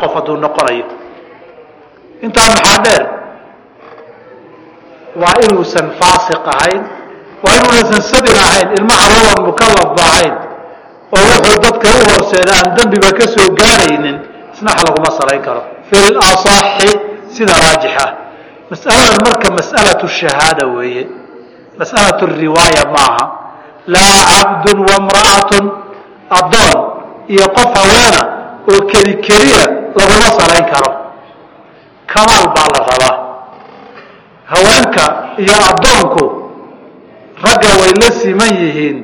qof hadduu noqonayo. Intaa maxaa dheer waa inuusan faasiq ahayn waa inuunasan sadir ahayn ilma caruuran mukalafba ahayn oo wuxuu dadka u horseeda aan dembiba ka soo gaaraynin isnax laguma salayn karo. Fi sida raajix ah. Mas'aladan marka mas'alatu shahaada weeye. Mas'alatu riwaaya maaha. Laa cabdun wamra'atun addoon iyo qof haweena oo keli keliya laguma salayn karo. Kamaal baa la rabaa. Haweenka iyo addoonku ragga way la siman yihiin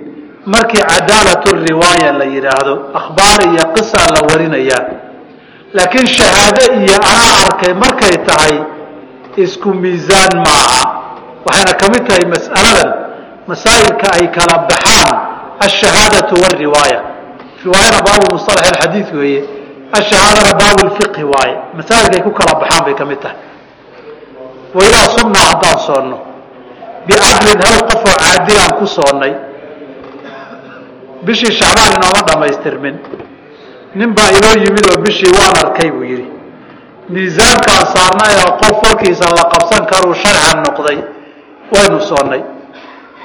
markii cadaalatu riwaaya la yidhaahdo akhbaar iyo qisa la warinayaa laakiin shahaado iyo anaa arkay markay tahay isku miisaan maaha. Waxayna ka mid tahay mas'aladan masaa'ilka ay kala baxaan ashahaadatu wariwaaya riwaayana baabu musalax alxadiid weeye ashahaadana baabu lfiqhi waaye masaa'ilka ay ku kala baxaan bay ka tahay waidaa sumnaa haddaan soonno bicadlin hal qofoo caadilaan ku soonnay bishii shacbaan inooma dhammaystirmin nin baa inoo yimid oo bishii waan arkay buu yidhi miisaankaan saarnay oo qof warkiisa la qabsan karuu sharcan noqday waynu soonnay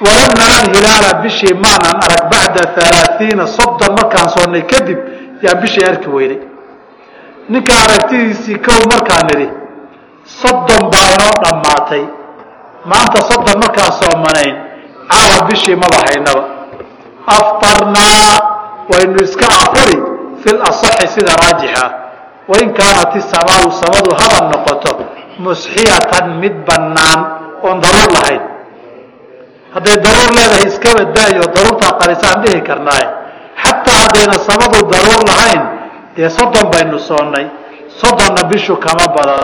walam naran hilaala bishii maanan arag bacda alaaiina soddon markaan soonnay kadib yaan bishii arki weynay ninka aragtidiisii kow markaan nidhi soddon baa inoo dhammaatay. Maanta soddon markaan soomanayn caawa bishii maba haynaba aftarnaa waynu iska afuri fi lasaxi sida raajixa. Wain kaanat isamaau samadu haba noqoto musxiyatan mid bannaan oon daruur lahayn. Hadday daruur leedahay iskaba daayo daruurtaa qarisaan dhihi karnaaye. Xataa haddayna samadu daruur lahayn dee soddon baynu soonnay soddonna bishu kama badan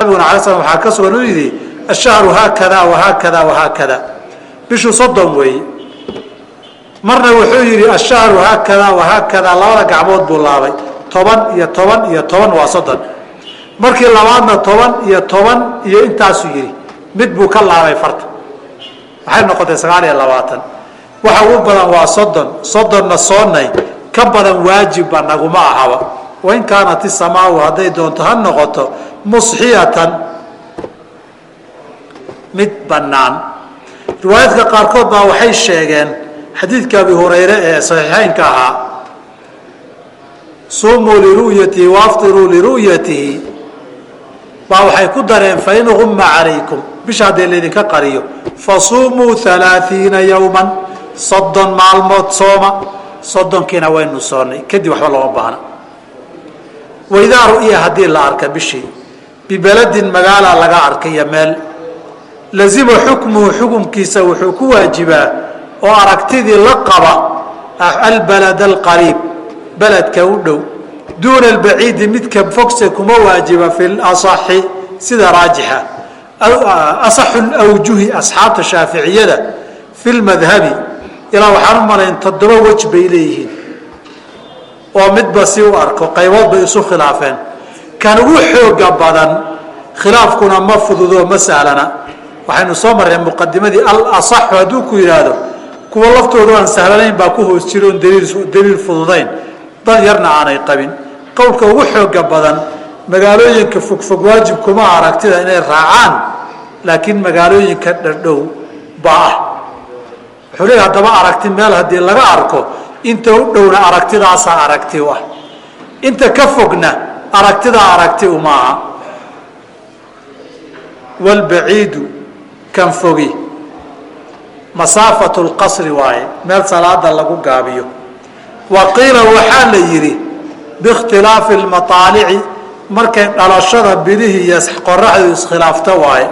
nabiguna alay slam waxaa ka sugan u yidhi ashahru haakada wahaakada wahaakada bishu soddon weeye marna wuxuu yidhi ashahru haakada wahaakada labada gacmood buu laabay. Toban iyo toban iyo toban waa soddon. Markii labaadna toban iyo toban iyo intaasuu yidhi mid buu ka laabay farta. Waxay noqotay sagaal iyo labaatan. Waxa ugu badan waa soddon. Soddonna soonnay ka badan waajibba naguma ahaba. Wain kaanat isamaau hadday doonto ha noqoto musxiyatan mid bannaan. Riwaayaadka qaarkood baa waxay sheegeen xadiidka abi hurayre ee saxiixeynka ahaa. Sumuu liru'yatihi waaftiruu liru'yatihi baa waxay ku dareen fain gumma calaykum. Bisha haddii laydinka qariyo. Fasuumuu alaaiina yowman soddon maalmood sooma soddonkiina waynu soonnay kadib waxba looma baahna. Waidaa ru'ya haddii la arka bishii bibeladin magaala laga arkaiyo meel. Lazima xukmuhu xukumkiisa wuxuu ku waajibaa oo aragtidii la qaba albalad alqariib beledka u dhow. Duuna albaciidi midka fogse kuma waajiba fi lasaxi sida raajixa. Asaxu lwjuhi asxaabta shaaficiyada fi lmadhabi ilaa waxaan u malayn toddoba wej bay leeyihiin. Oo midba si u arko qaybood bay isu khilaafeen. Kan ugu xooga badan khilaafkuna ma fududoo ma sahlana waxaynu soo marreen muqadimadii alasaxu. Hadduu ku yidhaahdo kuwa laftoodu aan sahlanayn baa ku hoos jira oon daliil fududayn. Dad yarna aanay qabin. Qowlka ugu xooga badan magaalooyinka fogfog waajib kuma aragtida inay raacaan laakiin magaalooyinka dhardhow baa ah wuxuu leeyahy haddaba aragti meel haddii laga arko inta u dhowna aragtidaasaa aragti u ah. Inta ka fogna aragtidaa aragti uma aha wlbaciidu kan fogi. Masaafatu lqasri waaye meel salaada lagu gaabiyo. Wa qiila waxaa la yidhi biikhtilaafi lmaaalici markay dhalashada bidihii iyo qoraxdu iskhilaafto waaye.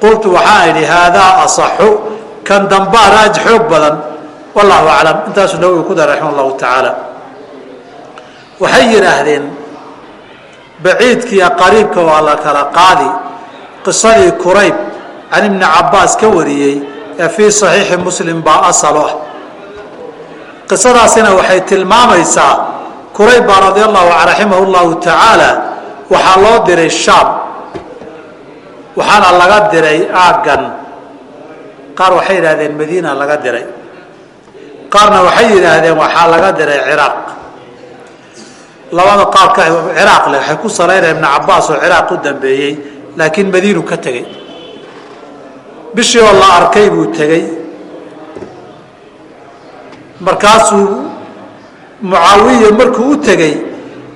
Qultu waxaan idhi haadaa asaxu kan dambaa raaj xoog badan wallahu aclam. Intaasuu nawowi ku daray raxima allahu tacaala. Waxay yidhaahdeen baciidkiiyo qariibka waa la kala qaadi. Qisadii kurayb can ibni cabaas ka wariyey ee fii saxiixi muslim baa asalo ah. Qisadaasina waxay tilmaamaysaa kurayb baa radi allahu raximah llahu tacaala waxaa loo diray shaam. Waxaana laga diray aaggan qaar waxay yidhahdeen madiina laga diray. Qaarna waxay yidhaahdeen waxaa laga diray ciraaq. Labada qaarka ciraaq leh waxay ku salaynaya ibnu cabaas oo ciraaq u dambeeyey laakiin madiinu ka tegey. Bishii oo la arkay buu tegey. Markaasuu mucaawiya markuu u tegey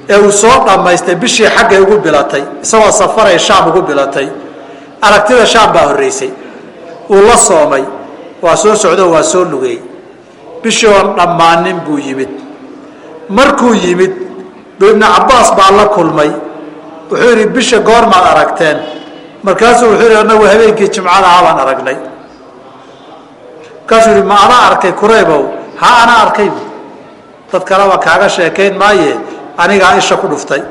ee uu soo dhammaystay bishii xaggay ugu bilatay isagoo safaray shaam ugu bilatay. Aragtida shaam baa horreysay uu la soomay waa soo socdo waa soo lugay. Bishii oon dhammaanin buu yimid. Markuu yimid bu ibnu cabbaas baa la kulmay. Wuxuu yidhi bisha goormaad aragteen. Markaasuu wuxuu yidhi annagu habeenkii jimcada habaan aragnay. Markaasuu yidhi ma adaa arkay kuraybow? Ha anaa arkay. Dad kaleba kaaga sheekayn maaye anigaa isha ku dhuftay.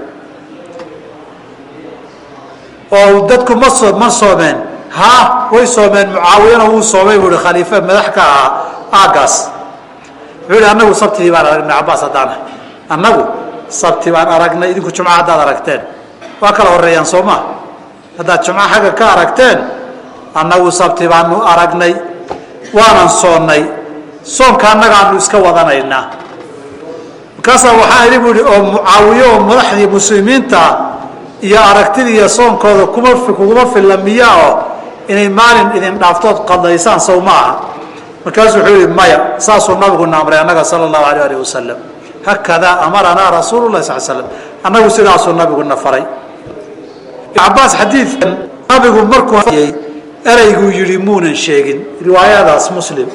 Oo dadku ma so ma soomeen ha way soomeen. Mucaawiyana wuu soomay buu ihi khaliife madax ka ahaa aagaas. Wuxuu yidhi annagu sabtidii baan aragnay cabaas haddaan annagu sabti baan aragnay idinku jumca haddaad aragteen. Waa kala horeeyaan soo maa haddaad jumco xagga ka aragteen annagu sabti baanu aragnay waanan soonnay. Soonka annagaanu iska wadanaynaa. Markaasaa waxaa idhi buu ihi oo mucaawiye oo madaxdii muslimiinta iyo aragtidii iyo soonkooda kuma kuguma filla miyaa oo inay maalin idin dhaaftood qadaysaan sow ma aha. Markaasuu wuxuu yihi maya saasuu nabiguna amray annaga sala allahu alayh alih wasalam hakadaa amaranaa rasuulu lahi sal slam annagu sidaasuu nabiguna faray cabaas xadiidkan nabigu markuu ereyguu yidhi muunan sheegin. Riwaayadaas muslim.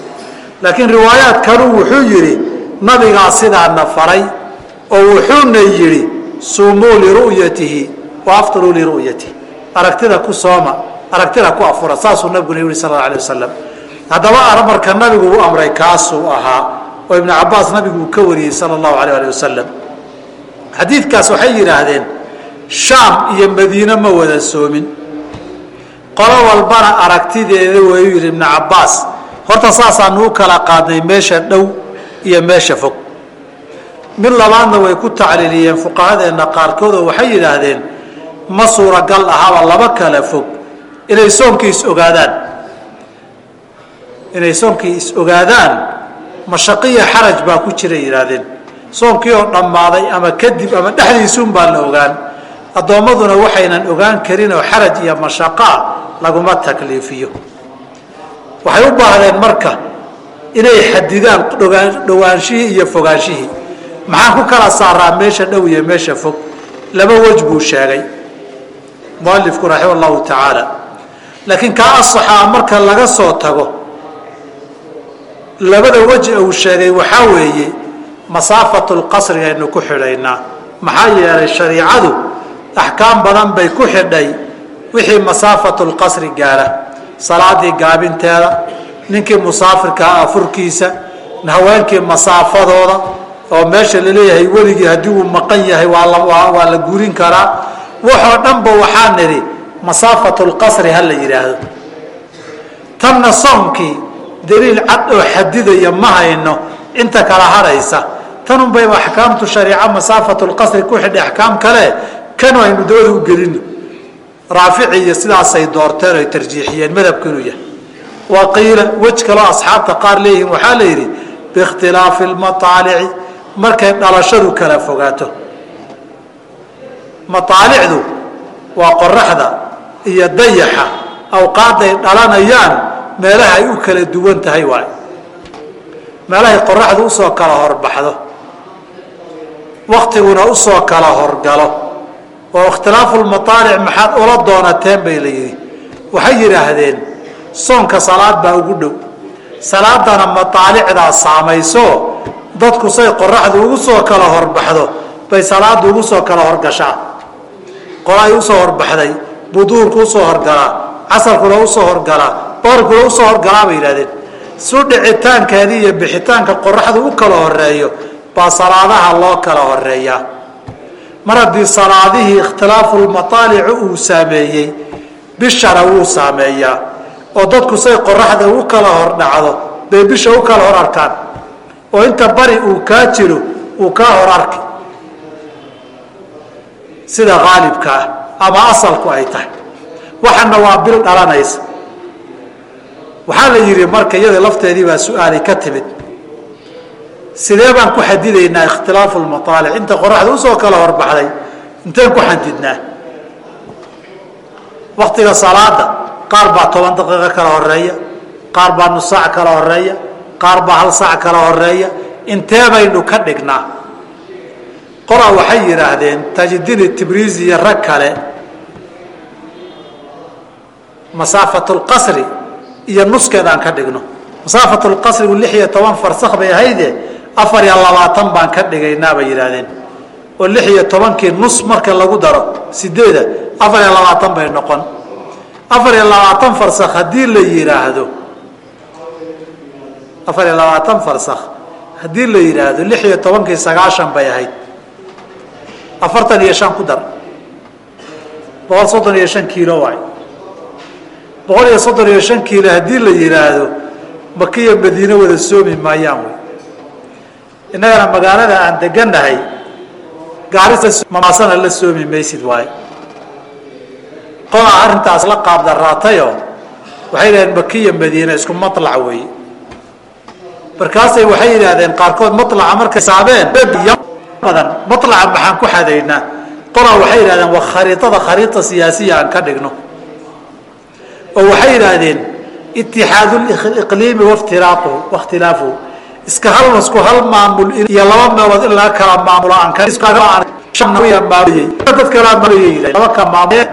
Laakiin riwaayaad kaluu wuxuu yidhi nabigaa sidaana faray oo wuxuuna yidhi suumuu liru'yatihi wa aftiruu liru'yatihi aragtida ku sooma aragtida ku afura saasuu nabiguna yihi sal alla alay wasalam haddaba amarka nabigu uu amray kaasuu ahaa oo ibnu cabaas nabigu uu ka wariyey sala allahu alayh ali wasalam xadiidkaas waxay yidhaahdeen shaam iyo madiine ma wada soomin. Qolo walbana aragtideeda wayuu yidhi ibnu cabaas horta saasaanu u kala qaadnay meesha dhow iyo meesha fog. Mid labaadna way ku tacliiliyeen fuqahadeenna qaarkood oo waxay yidhaahdeen ma suuragal ahaba laba kala fog inay soonkii is ogaadaan. Inay soonkii is ogaadaan mashaqiya xaraj baa ku jira yidhaahdeen. Soonkii oo dhammaaday ama kadib ama dhexdiisuun baa la ogaan. Addoommaduna waxaynan ogaan karin oo xaraj iyo mashaqaa laguma takliifiyo. Waxay u baahdeen marka inay xadidaan dhowaanshihii iyo fogaanshihii maxaan ku kala saaraa meesha dhow iyo meesha fog? Laba wej buu sheegay. Mualifku raxima allahu tacaala laakiin kaa asaxaa marka laga soo tago. Labada weji uu sheegay waxaa weeye masaafatu lqasrigaynu ku xidhaynaa. Maxaa yeelay shariicadu axkaam badan bay ku xidhay wixii masaafatu lqasri gaara. Salaadii gaabinteeda ninkii musaafirkaa afurkiisa haweenkii masaafadooda oo meesha la leeyahay weligii haddii uu maqan yahay waa la guurin karaa. Waxoo dhanba waxaa nidhi masaafatu lqasri ha la yidhaahdo. Tanna soomkii daliil cad oo xadidaya ma hayno inta kala hadhaysa tanunbayba axkaamtu shariica masaafatu lqasri ku xidhay axkaam kale kanu aynu dabada u gelino raafici sidaasay doorteen oy tarjiixiyeen madhabku inuu yahay. Wa qiila wej kaloo asxaabta qaar leeyihiin waxaa la yidhi biikhtilaafi lmaaalici markay dhalashadu kala fogaato. Maaalicdu waa qoraxda iyo dayaxa awqaaday dhalanayaan meelaha ay u kala duwan tahay waay meelahay qoraxdu u soo kala horbaxdo. Waktiguna u soo kala horgalo. Oo ikhtilaafu lmaaalic maxaad ula doonateen bay la yidhi. Waxay yidhaahdeen soonka salaad baa ugu dhow. Salaadana mataalicdaa saamayso. Dadku say qoraxdu ugu soo kala horbaxdo bay salaadu ugu soo kala horgashaa. Qoray u soo horbaxday buduurku u soo horgalaa casarkuna u soo horgalaa boorkuna u soo horgalaa bay yidhahdeen. Su dhicitaankeedii iyo bixitaanka qoraxdu u kala horeeyo baa salaadaha loo kala horeeyaa mar haddii salaadihii ikhtilaafu lmaaalici uu saameeyey bishana wuu saameeyaa. Oo dadku say qoraxda u kala hor dhacdo bay bisha u kala hor arkaan. Oo inta bari uu kaa jiro uu kaa hor arki. Sida qaalibka ah ama asalku ay tahay. Waxana waa bil dhalanaysa. Waxaa la yidhi marka iyada lafteedii baa su'aalay ka timid. Sidee baan ku xadidaynaa ikhtilaafu lmaaalic inta qoraxda u soo kala horbaxday inteen ku xadidnaa. Waktiga salaada qaar baa toban daqiiqo kala horreeya qaar baa nus saac kala horreeya qaar baa hal saac kala horreeya intee baynu ka dhignaa qolaa waxay yidhaahdeen tajdini tibriisi iyo rag kale masaafat lqasri iyo nuskeed ka dhigno. Masaafat lqasrigu lix iyo toban farsak bay ahayde afar iyo labaatan baan ka dhigaynaa bay yidhaahdeen. Oo lix iyo tobankii nus marka lagu daro sideeda afar iyo labaatan bay noqon. Afar iyo labaatan farsak haddii la yidhaahdo afar iyo labaatan farsak haddii la yidhaahdo lix iyo tobankii sagaashan bay ahayd afartan iyo shan ku dar. boqol soddon iyo shan kiilo waay. boqol iyo soddon iyo shan kiilo haddii la yidhaahdo makiya madiine wada soomi maayaan wey innagana magaalada aan degannahay gaarimasana la soomi maysid waaye qolaa arrintaas la qaabdaraatayo waxay yidhahdeen makiya madiine isku matlac weeye. markaasay waxay yidhaahdeen qaarkood matlaca markay saabeen badan matlaca maxaan ku xadaynaa qolaa waxay yidhahdeen waa khariidada khariida siyaasiya aan ka dhigno oo waxay yidhaahdeen itixaadu liqliimi waftiraaqhu wakhtilaafuhu iska hal isku hal maamul iyo laba meelood in laga kala maamulo aan dad kalaa laba ka maamul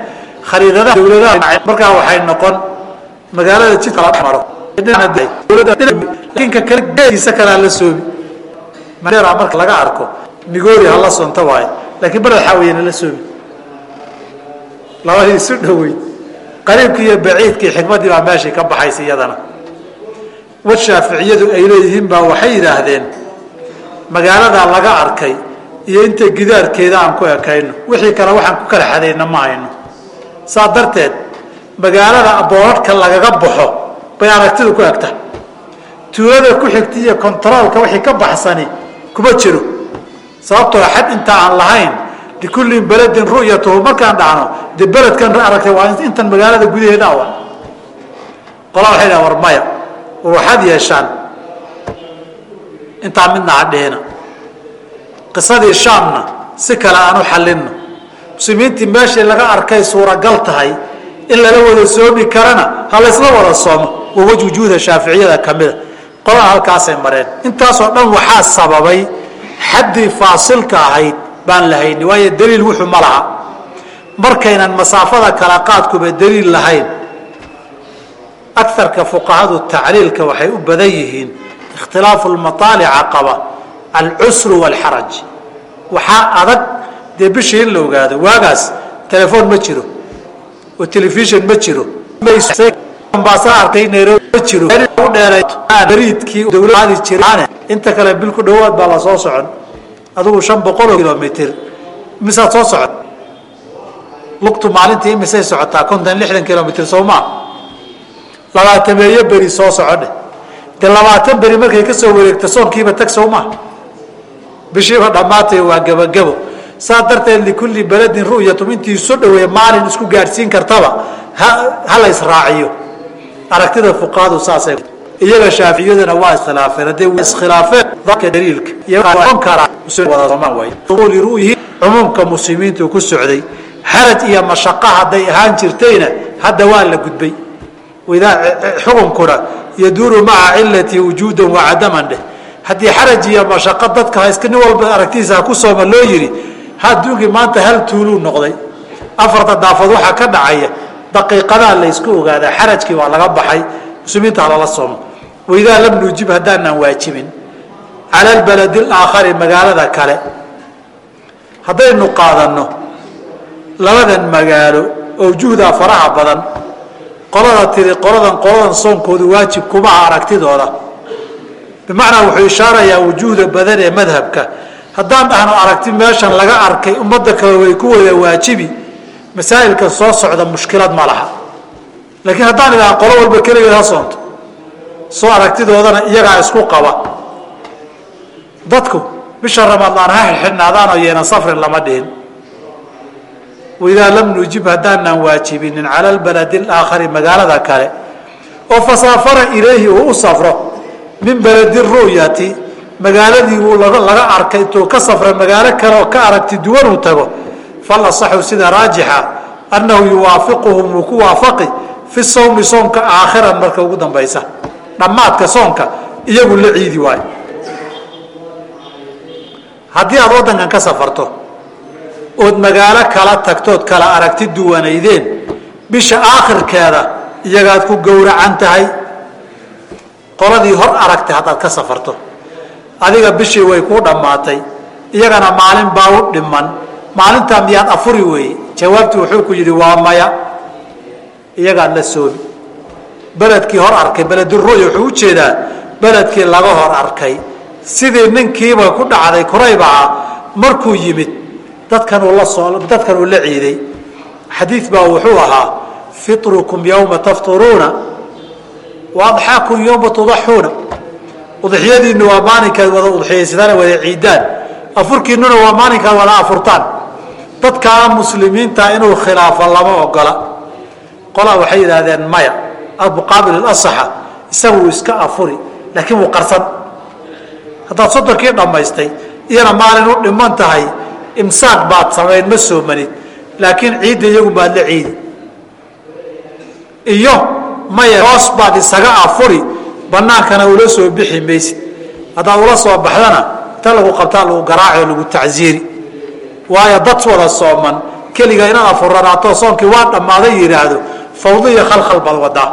khariidadaha dawladaha markaa waxay noqon magaalada jidka la maro laakiin ka kale geediisa kalaa la soomi madeera marka laga arko migoori hala sonto waaye laakiin baled xaawiyana la soomi labadii isu dhoweyd qariibkii iyo baciidkii xikmaddii baa meeshii ka baxaysa iyadana. Wad shaaficiyadu ay leeyihiin baa waxay yidhaahdeen magaaladaa laga arkay iyo inta gidaarkeeda aan ku ekayno wixii kale waxaan ku kala xadayna ma hayno. Saa darteed magaalada boorarhka lagaga baxo bay aragtidu ku egta. Tuulada ku xigta iyo kontaroolka wixii ka baxsani kuma jiro sababtoo xad inta aan lahayn likulli beledin ru'yatuhu markaan dhacno dee beledkan aragtay waa intan magaalada gudaheeda awa qolaa waxay dhaha war maya. War waxaad yeeshaan. Intaa midna ha qisadii shaamna si kale aan u xallinno. Muslimiintii meeshii laga arkay suuragal tahay in lala wada soomi karana ha laysla wada soomo. Waa wej wujuuda shaaficiyada ka mida. Qolaa halkaasay mareen. Intaasoo dhan waxaa sababay xaddii faasilka ahayd baan lahayni waayo daliil wuxuu ma laha. Markaynan masaafada kala qaadkuba daliil lahayn aarka fuqahadu tacliilka waxay u badan yihiin ikhtilaafu lmaaalica qaba alcusru waalxaraj waxaa adag dee bishii in la ogaado waagaas telefoon ma jiro oo telefishon ma jiro inta kale bil ku dhawaad baa la soo socon. Adigu shan boqoloo kilomitr misaad soo socon? Lugtu maalintii imisay socotaa? Konton lixdan kilomitr soo maa labaatameeyo beri soo socodhe de labaatan beri markay ka soo wareegta soonkiiba tag soo maa bishiiba dhammaatay waa gebagebo. Saa darteed likulli beledin ru'yatum intii isu dhaweeye maalin isku gaadhsiin kartaba. Ha la israaciyo aragtida fuqahadu saasay iyaga shaaficiyaduna waa iskhilaafeen hadday iskhilaafeen dadka daliilka iyagon karaa wada soomaan waay liru'yihi cumuumka muslimiintu ku socday xaraj iyo mashaqo hadday ahaan jirtayna hadda waa la gudbay. Idaa xukunkuna yaduuru maca cilati wujuudan wa cadaman dheh. Haddii xaraj iyo mashaqo dadka hayska nin walba aragtiisa ku sooma loo yidhi adduunkii maanta hal tuuluu noqday. Afarta daafood waxaa ka dhacaya daqiiqadaa laysku ogaadaa xarajkii waa laga baxay muslimiinta halala soomo. Waidaa lam nuujib haddaanaan waajibin. Cala albaladi alaakhari magaalada kale. Haddaynu qaadanno labadan magaalo oo juhdaa faraha badan qolada tiri qoladan qoladan soonkoodu waajib kumaha aragtidooda. Bimacnaa wuxuu ishaarayaa wujuuhda badan ee madhabka. Haddaan dhahno aragti meeshan laga arkay ummadda kale way ku wada waajibi masaa'ilka soo socda mushkilad ma laha. Laakiin haddaan idhaha qolo walba keligeed ha soonto soo aragtidoodana iyagaa isku qaba. Dadku bisha ramadaan ha xidhnaadaanoo yeelan safrin lama dhihin. Waidaa lam nuujib haddaanaan waajibinin cala albaladi alaakhari magaalada kale oo fasaafara ilayhi uu u safro min baladi ru'yati magaaladii wuu laga arkay intuu ka safra magaalo kale oo ka aragti duwan uu tago fal asaxu sida raajixa annahu yuwaafiquhum wuu ku waafaqi fi sawmi soonka aakhiran marka ugu dambaysa dhammaadka soonka iyagu la ciidi waayo haddii aad waddankan ka safarto ood magaalo kala tagtood kala aragti duwanaydeen bisha aakhirkeeda iyagaad ku gowracan tahay qoladii hor aragtay haddaad ka safarto adiga bishii way kuu dhammaatay iyagana maalin baa u dhiman maalintaa miyaad afuri weeye? Jawaabtu wuxuu ku yidhi waa maya. Iyagaad la soomi beledkii hor arkay beleduruya wuxuu u jeedaa beledkii laga hor arkay sidii ninkiiba ku dhacday kuraybaca markuu yimid dadkan uu la ciiday. Xadiid baa wuxuu ahaa fitrukum yowma tafturuuna wa adxaakum yowma tudaxuuna udxiyadiinnu waa maalinkaad wada udxiyaysataan wada ciidaan. Afurkiinnuna waa maalinkaad wada afurtaan dadkaa muslimiinta inuu khilaafo lama ogola. Qolaa waxay yidhaahdeen maya muqaabil asaxa isaga wuu iska afuri laakiin wuu qarsan. Haddaad soddonkii dhammaystay iyana maalin u dhiman tahay imsaaq baad samayn ma soomanid laakiin ciidda iyagu baad la ciidi. Iyo maya hoos baad isaga afuri banaankana ula soo bixi maysid. Haddaad ula soo baxdana ta lagu qabtaa lagu garaaco lagu tacziiri waayo dad wada sooman. Keliga inaad afuranaato soonkii waa dhammaaday yidhaahdo fawdo iyo khalkhal baad wadaa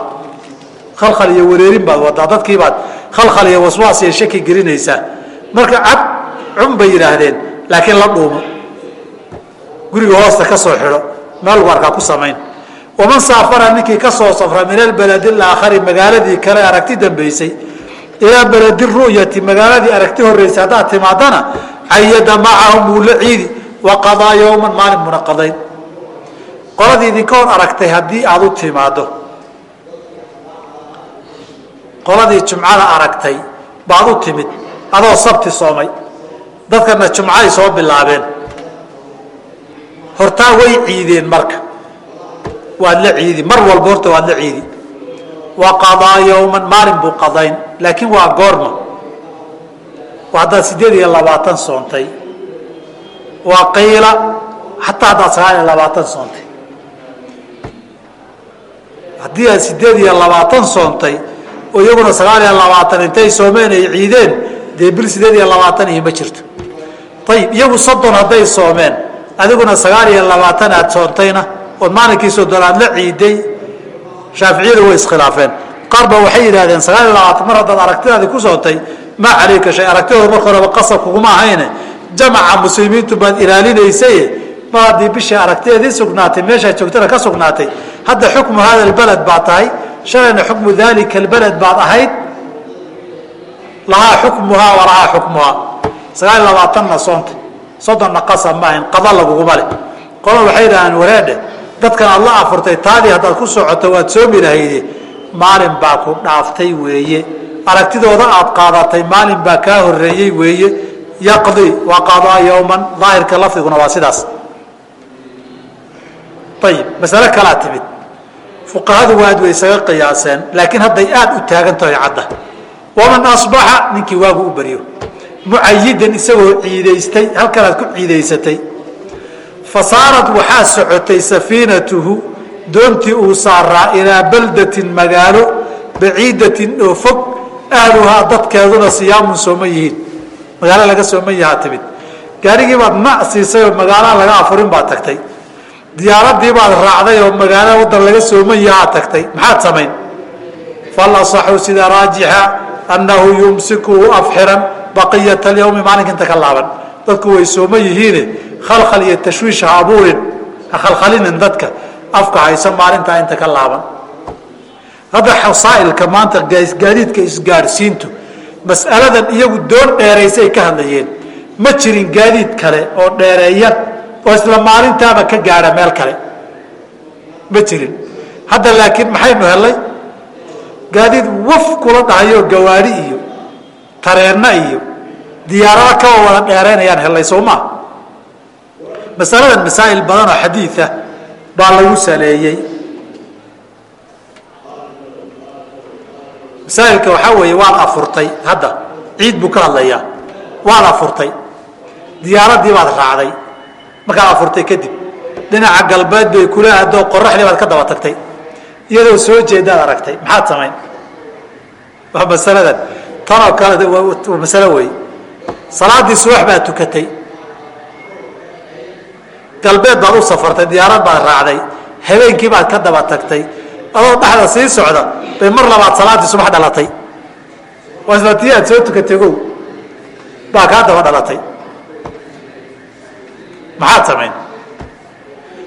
khalkhal iyo wareerin baad wadaa dadkiibaad khalkhal iyo waswaas iyo shaki gelinaysaa marka cab cun bay yidhaahdeen laakiin la dhuumo. Guriga hoosta ka soo xidho meel lagu arkaa ku samayn. Waman saafara ninkii ka soo safra min albaladi alaakhari magaaladii kale aragti dambaysay. Ilaa baladi ru'yati magaaladii aragti horreysay haddaad timaadana cayada macahum wuu la ciidi wa qadaa yowman maalin muna qadayn. Qoladii idinka hor aragtay haddii aada u timaado qoladii jumcada aragtay baad u timid adoo sabti soomay. Dadkana jumcaday soo bilaabeen. Hortaa way ciideen marka. Waad la ciidi mar walba horta waad la ciidi. Wa qadaa yowman maalin buu qadayn laakiin waa goorma. Haddaad sideed iyo labaatan soontay waa qiila xataa haddaad sagaal iyo labaatan soontay. Haddii aad sideed iyo labaatan soontay oo iyaguna sagaal iyo labaatan intay soomeen ay ciideen dee bil sideed iyo labaatan iyo ma jirto. Ayib iyagu soddon hadday soomeen adiguna sagaal iyo labaatan aad soontayna ood maalinkii soddon aad la ciiday shaaficiyadu way iskhilaafeen. Qaar ba waxay yidhahdeen sagaal iyo labaatan mar haddaad aragtidaadii ku soontay maa calayka shay aragtidooda marka horeba qasab kuguma ahayne jamaca muslimiintu baad ilaalinaysaye mar haddii bishii aragtideedii sugnaatay meeshaad joogtana ka sugnaatay hadda xukmu hada albaled baad tahay shalayna xukmu dalika albaled baad ahayd lahaa xukmuhaa wa lahaa xukmuhaa. Sagaal iyo labaatanna soonta soddonna qasab ma ahayn qada laguguma leh. Qola waxay yidhahdeen wareedhe dadkan aad la afurtay taadii haddaad ku socoto waad soomi lahayde maalin baa ku dhaaftay weeye. Aragtidooda aad qaadatay maalin baa kaa horeeyey weeye yaqdi waa qadaa yowman daahirka lafdiguna waa sidaas. Ayib masale kalaa timid. Fuqahadu waad way isaga qiyaaseen laakiin hadday aada u taagan tahay cadda. Waman asbaxa ninkii waagu u baryo mucayidan isagoo ciidaystay halkanaad ku ciidaysatay. Fasaarad waxaa socotay safiinatuhu doontii uu saaraa ilaa baldatin magaalo baciidatin oo fog ahluhaa dadkeeduna siyaamun sooman yihiin magaalo laga sooman yahaa timid. Gaarigii baad ma siisay oo magaalaha laga afurin baad tagtay. Diyaaradii baad raacday oo magaalo wadan laga sooman yahaa tagtay. Maxaad samayn? Fal asaxu sida raajixa annahu yumsikuhu afxiran baqiyat alyawmi maalinka inta ka laaban. Dadku way sooman yihiine. Khalkhal iyo tashwiish ha abuurin. Ha khalkhalinin dadka. Afka hayso maalintaa inta ka laaban. Hadda xasaa'ilka maanta gaadiidka isgaadhsiintu mas'aladan iyagu doon dheeraysay ka hadlayeen. Ma jirin gaadiid kale oo dheereeya oo isla maalintaaba ka gaadha meel kale. Ma jirin. Hadda laakiin maxaynu helay? Gaadiid waf kula dhahayo gawaari iyo tareenna iyo diyaarado kaba wada dheeraynayaan helay soo maa masaladan masaa'il badan oo xadiida baa lagu saleeyey masaa'ilka waxaa weeye waad afurtay hadda. Ciid buu ka hadlayaa. Waad afurtay. Diyaaradii baad raacday. Markaad afurtay kadib dhinaca galbeed bay kula adoo qoraxdii baad ka daba tagtay. Iyadoo soo jeedaad aragtay. Maxaad samayn? Waa masaladan. Tanoo kale waa masalo wey salaadii subax baad tukatay. Galbeed baad u safartay diyaarad baad raacday. Habeenkii baad ka daba tagtay adoo dhexda sii socda bay mar labaad salaaddii subax dhalatay. Waa isla tii soo tukatay ogow baa kaa daba dhalatay. Maxaad samayn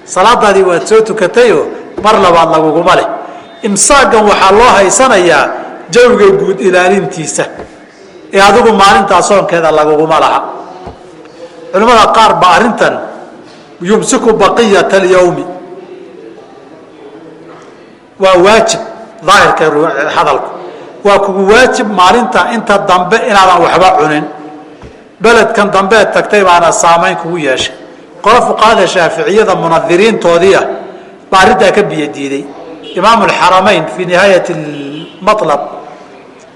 salaadaadii waad soo tukatayoo mar labaad laguguma leh. Imsaagan waxaa loo haysanayaa jawiga guud ilaalintiisa. Ee adigu maalintaa soonkeeda laguguma laha. Culimmada qaar baa arrintan yumsiku baqiyata alyawmi waa waajib daahirka hadalku. Waa kugu waajib maalinta inta dambe inaadan waxba cunin. Beledkan dambeed tagtay baana saamayn kugu yeeshay. Qolo fuqahada shaaficiyada munadiriintoodii ah baa arrintaa ka biyo diiday imaamu alxaramayn fii nihaayati malab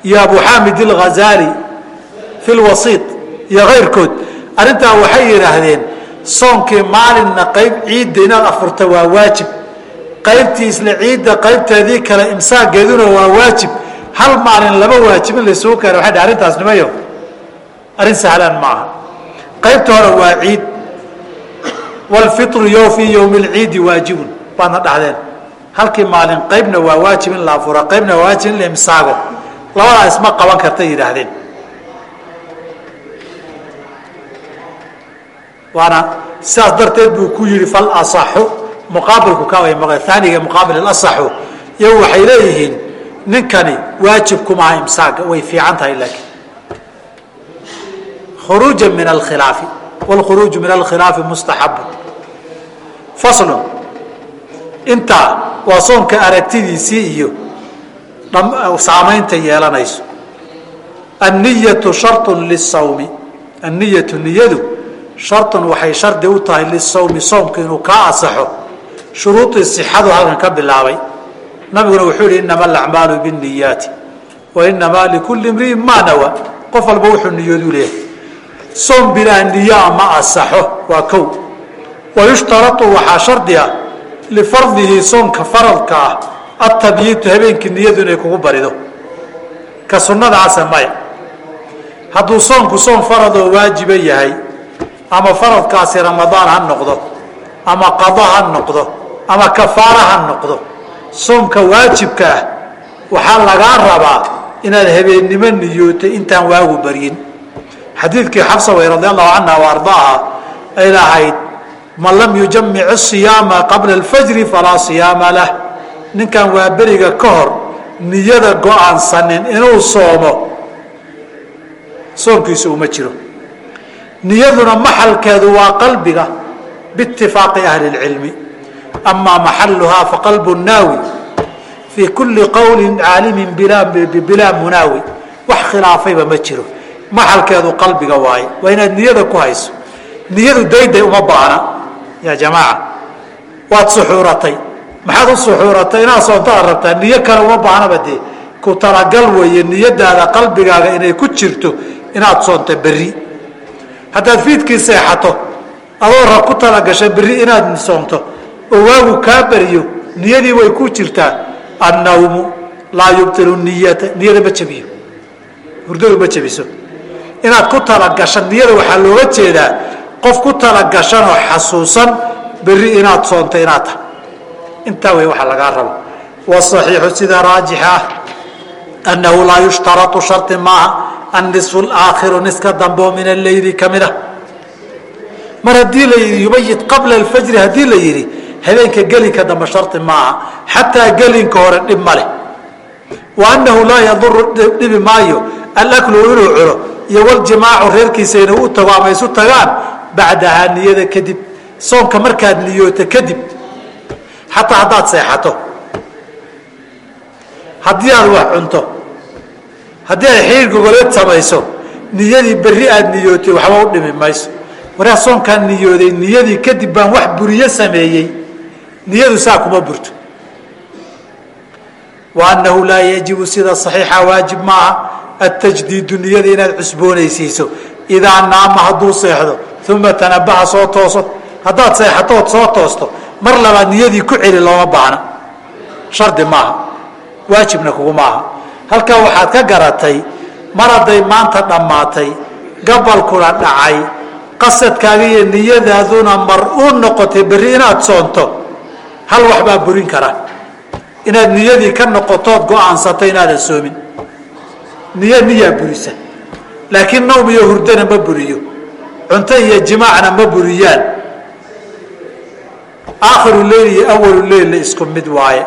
iyo abu xaamid alghazaali fi lwasiit iyo kayrkood arrintaa waxay yidhaahdeen soonkii maalinna qayb ciidda inaad afurta waa waajib qaybtii isla ciidda qaybteedii kale imsaageeduna waa waajib. Hal maalin laba waajib in laisugu keena waxay dhahay arrintaas nimayo? Arrin sahlan ma qaybta hore waa ciid. Wlfitru yo fii yowmi lciidi waajibun baadna dhahdeen. Halkii maalin qaybna waa waajib in la afuro qaybna waa waajib in la imsaago. Labadaa isma qaban kartay yidhaahdeen. Waana sidaas darteed buu ku yihi fal asaxu muqaabilku ka aaniga muqaabil asaxu iyagu waxay leeyihiin ninkani waajib kumaha imsaaga way fiican tahay laakiin. Khuruuja min alkhilaafi wlkhuruuju min alkhilaafi mustaxabu. Faslun intaa waa soonka aragtidiisii iyo saamaynta yeelanayso. Anniyatu sharun lisawmi anniyatu niyadu sharun waxay shardi u tahay lisawmi soomka inuu kaa asaxo shuruudii sixadu halkan ka bilaabay nabiguna wuxuu yihi inama alacmaalu biniyaati wa inamaa likulli imriin maa nawa. Qof walba wuxuu niyoodu leeyahay soom bilaa niyaa ma asaxo waa kow. Wayushtarau waxaa shardi ah lifardihi soonka faradka ah atabyiitu habeenkii niyadu inay kugu barido. Ka sunnadaase maya. Hadduu soonku soon faradoo waajiba yahay ama faradkaasi ramadaan ha noqdo ama qado ha noqdo ama kafaara ha noqdo. Soomka waajibka ah waxaa lagaa rabaa inaad habeennimo niyootay intaan waagu baryin. Xadiidkii xabsa wey radi allahu canha wa ardaaha ay lahayd man lam yujamic asiyaama qabla alfajri falaa siyaama lah. Ninkan waa beriga ka hor niyada go'aansanin inuu soomo soonkiisu uma jiro. Niyaduna maxalkeedu waa qalbiga biitifaaqi ahli اlcilmi amaa maxaluhaa faqalbu naawi fii kuli qowli caalimin bilaa munaawi wax khilaafayba ma jiro maxalkeedu qalbiga waaye waa inaad niyada ku hayso niyadu dayday uma baahna yaa jamaaca waad suxuuratay maxaad u suxuuratay inaad soontada rabtaa niyo kale uma baahnaba dee ku talagal weeye niyadaada qalbigaaga inay ku jirto inaad soonto berri haddaad fiidkii seexato adoo rab ku talagasha berri inaad soonto oo waagu kaa beriyo niyadii way ku jirtaa annawmu laa yubtilu niyata niyada ma jabiyo. Hurdadu ma jabiso. Inaad ku talagasha niyada waxaa looga jeedaa qof ku talagashanoo xasuusan berri inaad soonto inaad tahay. Intaa wey waxaa lagaa rabo. Wasaxiixu sida raajixa ah annahu laa yushtarau shardi maaha annisfu laakhiru niska dambeo min alleyli ka mid a mar haddii la yidhi yubayit qabla alfajri haddii la yidhi habeenka gelinka dambe shardi maaha. Xataa gelinka hore dhib ma leh. Wa laa yaduru dhibi maayo. Alaklu inuu cuno iyo waljimaacu reerkiisa inuu u tago ama isu tagaan bacdahaa niyada kadib. Soonka markaad niyooto kadib. Xataa haddaad seexato. Haddii aad wax cunto. Haddii aad xiir gogoleed samayso. Niyadii berri aad niyootay waxba u dhimi mayso. Waraa soonkaan niyooday niyadii kadib baan wax buriyo sameeyey niyadu saa kuma burto. Wa annahu laa yajibu sida saxiixa waajib maaha atajdiidu niyada inaad cusboonaysiiso. Idaa naama hadduu seexdo uma tanabaha soo tooso. Haddaad seexatood soo toosto mar labaad niyadii ku celi looma baahna. Shardi maaha waajibna kugu maaha halkaa waxaad ka garatay mar hadday maanta dhammaatay gabalkuna dhacay qasadkaaga iyo niyadaaduna mar uu noqotay berri inaad soonto hal wax baa burin kara. Inaad niyadii ka noqotood go'aansato inaadan soomin. Niyo niyaa burisa laakiin nawm iyo hurdana ma buriyo. Cunto iyo jimaacna ma buriyaan. Aakhiru leyl iyo awalu leylna isku mid waaye.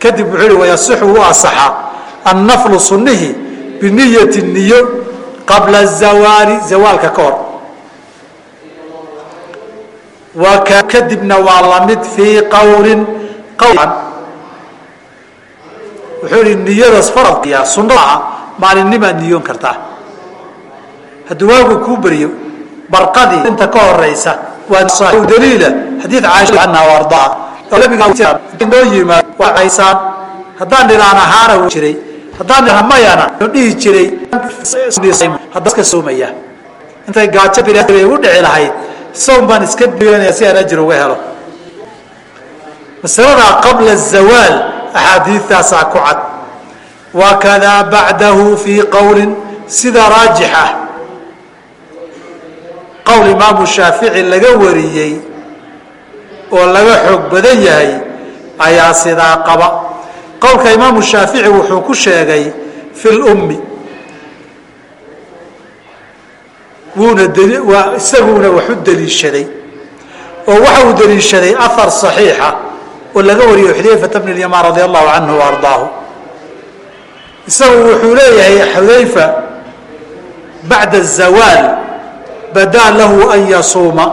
Kadib wuxuu ihi wayasixu u asaxaa annaflu sunnihi biniyati niyo qabla zawaali zawaalka ka hor kadibna waa la mid fii qawlin wuxuu ihi niyadaas faradkiya sunnadaa maalinnimaad niyoon kartaa hadduu waagu kuu beriyo barqadii inta ka horeysa waa daliila xadiid caaisha anha ardaa noo yimaad waa caysaan haddaan dhilaan ahaana jiray haddaan dhilaan mayana dhihi jiray hadda iska soomaya intay gaajo bilay u dhici lahayd soom baan iska diilanaya si aan ajir uga helo. Masaladaa qabla zawaal axaadiidtaasaa ku cad. Wakadaa bacdahu fii qowlin sida raajix ah. Qowl imaamu shaafici laga wariyey oo laga xoog badan yahay ayaa sidaa qaba. Qowlka imaamu shaafici wuxuu ku sheegay fi lummi wuuna waa isaguna wax u daliishaday oo waxa uu daliishaday ahar صaxiixa oo laga wariyo xudayfata bn اlyamaan radi allahu canhu ardaahu isagu wuxuu leeyahay xudayfa bacda الzawaal badaa lahu an yasuuma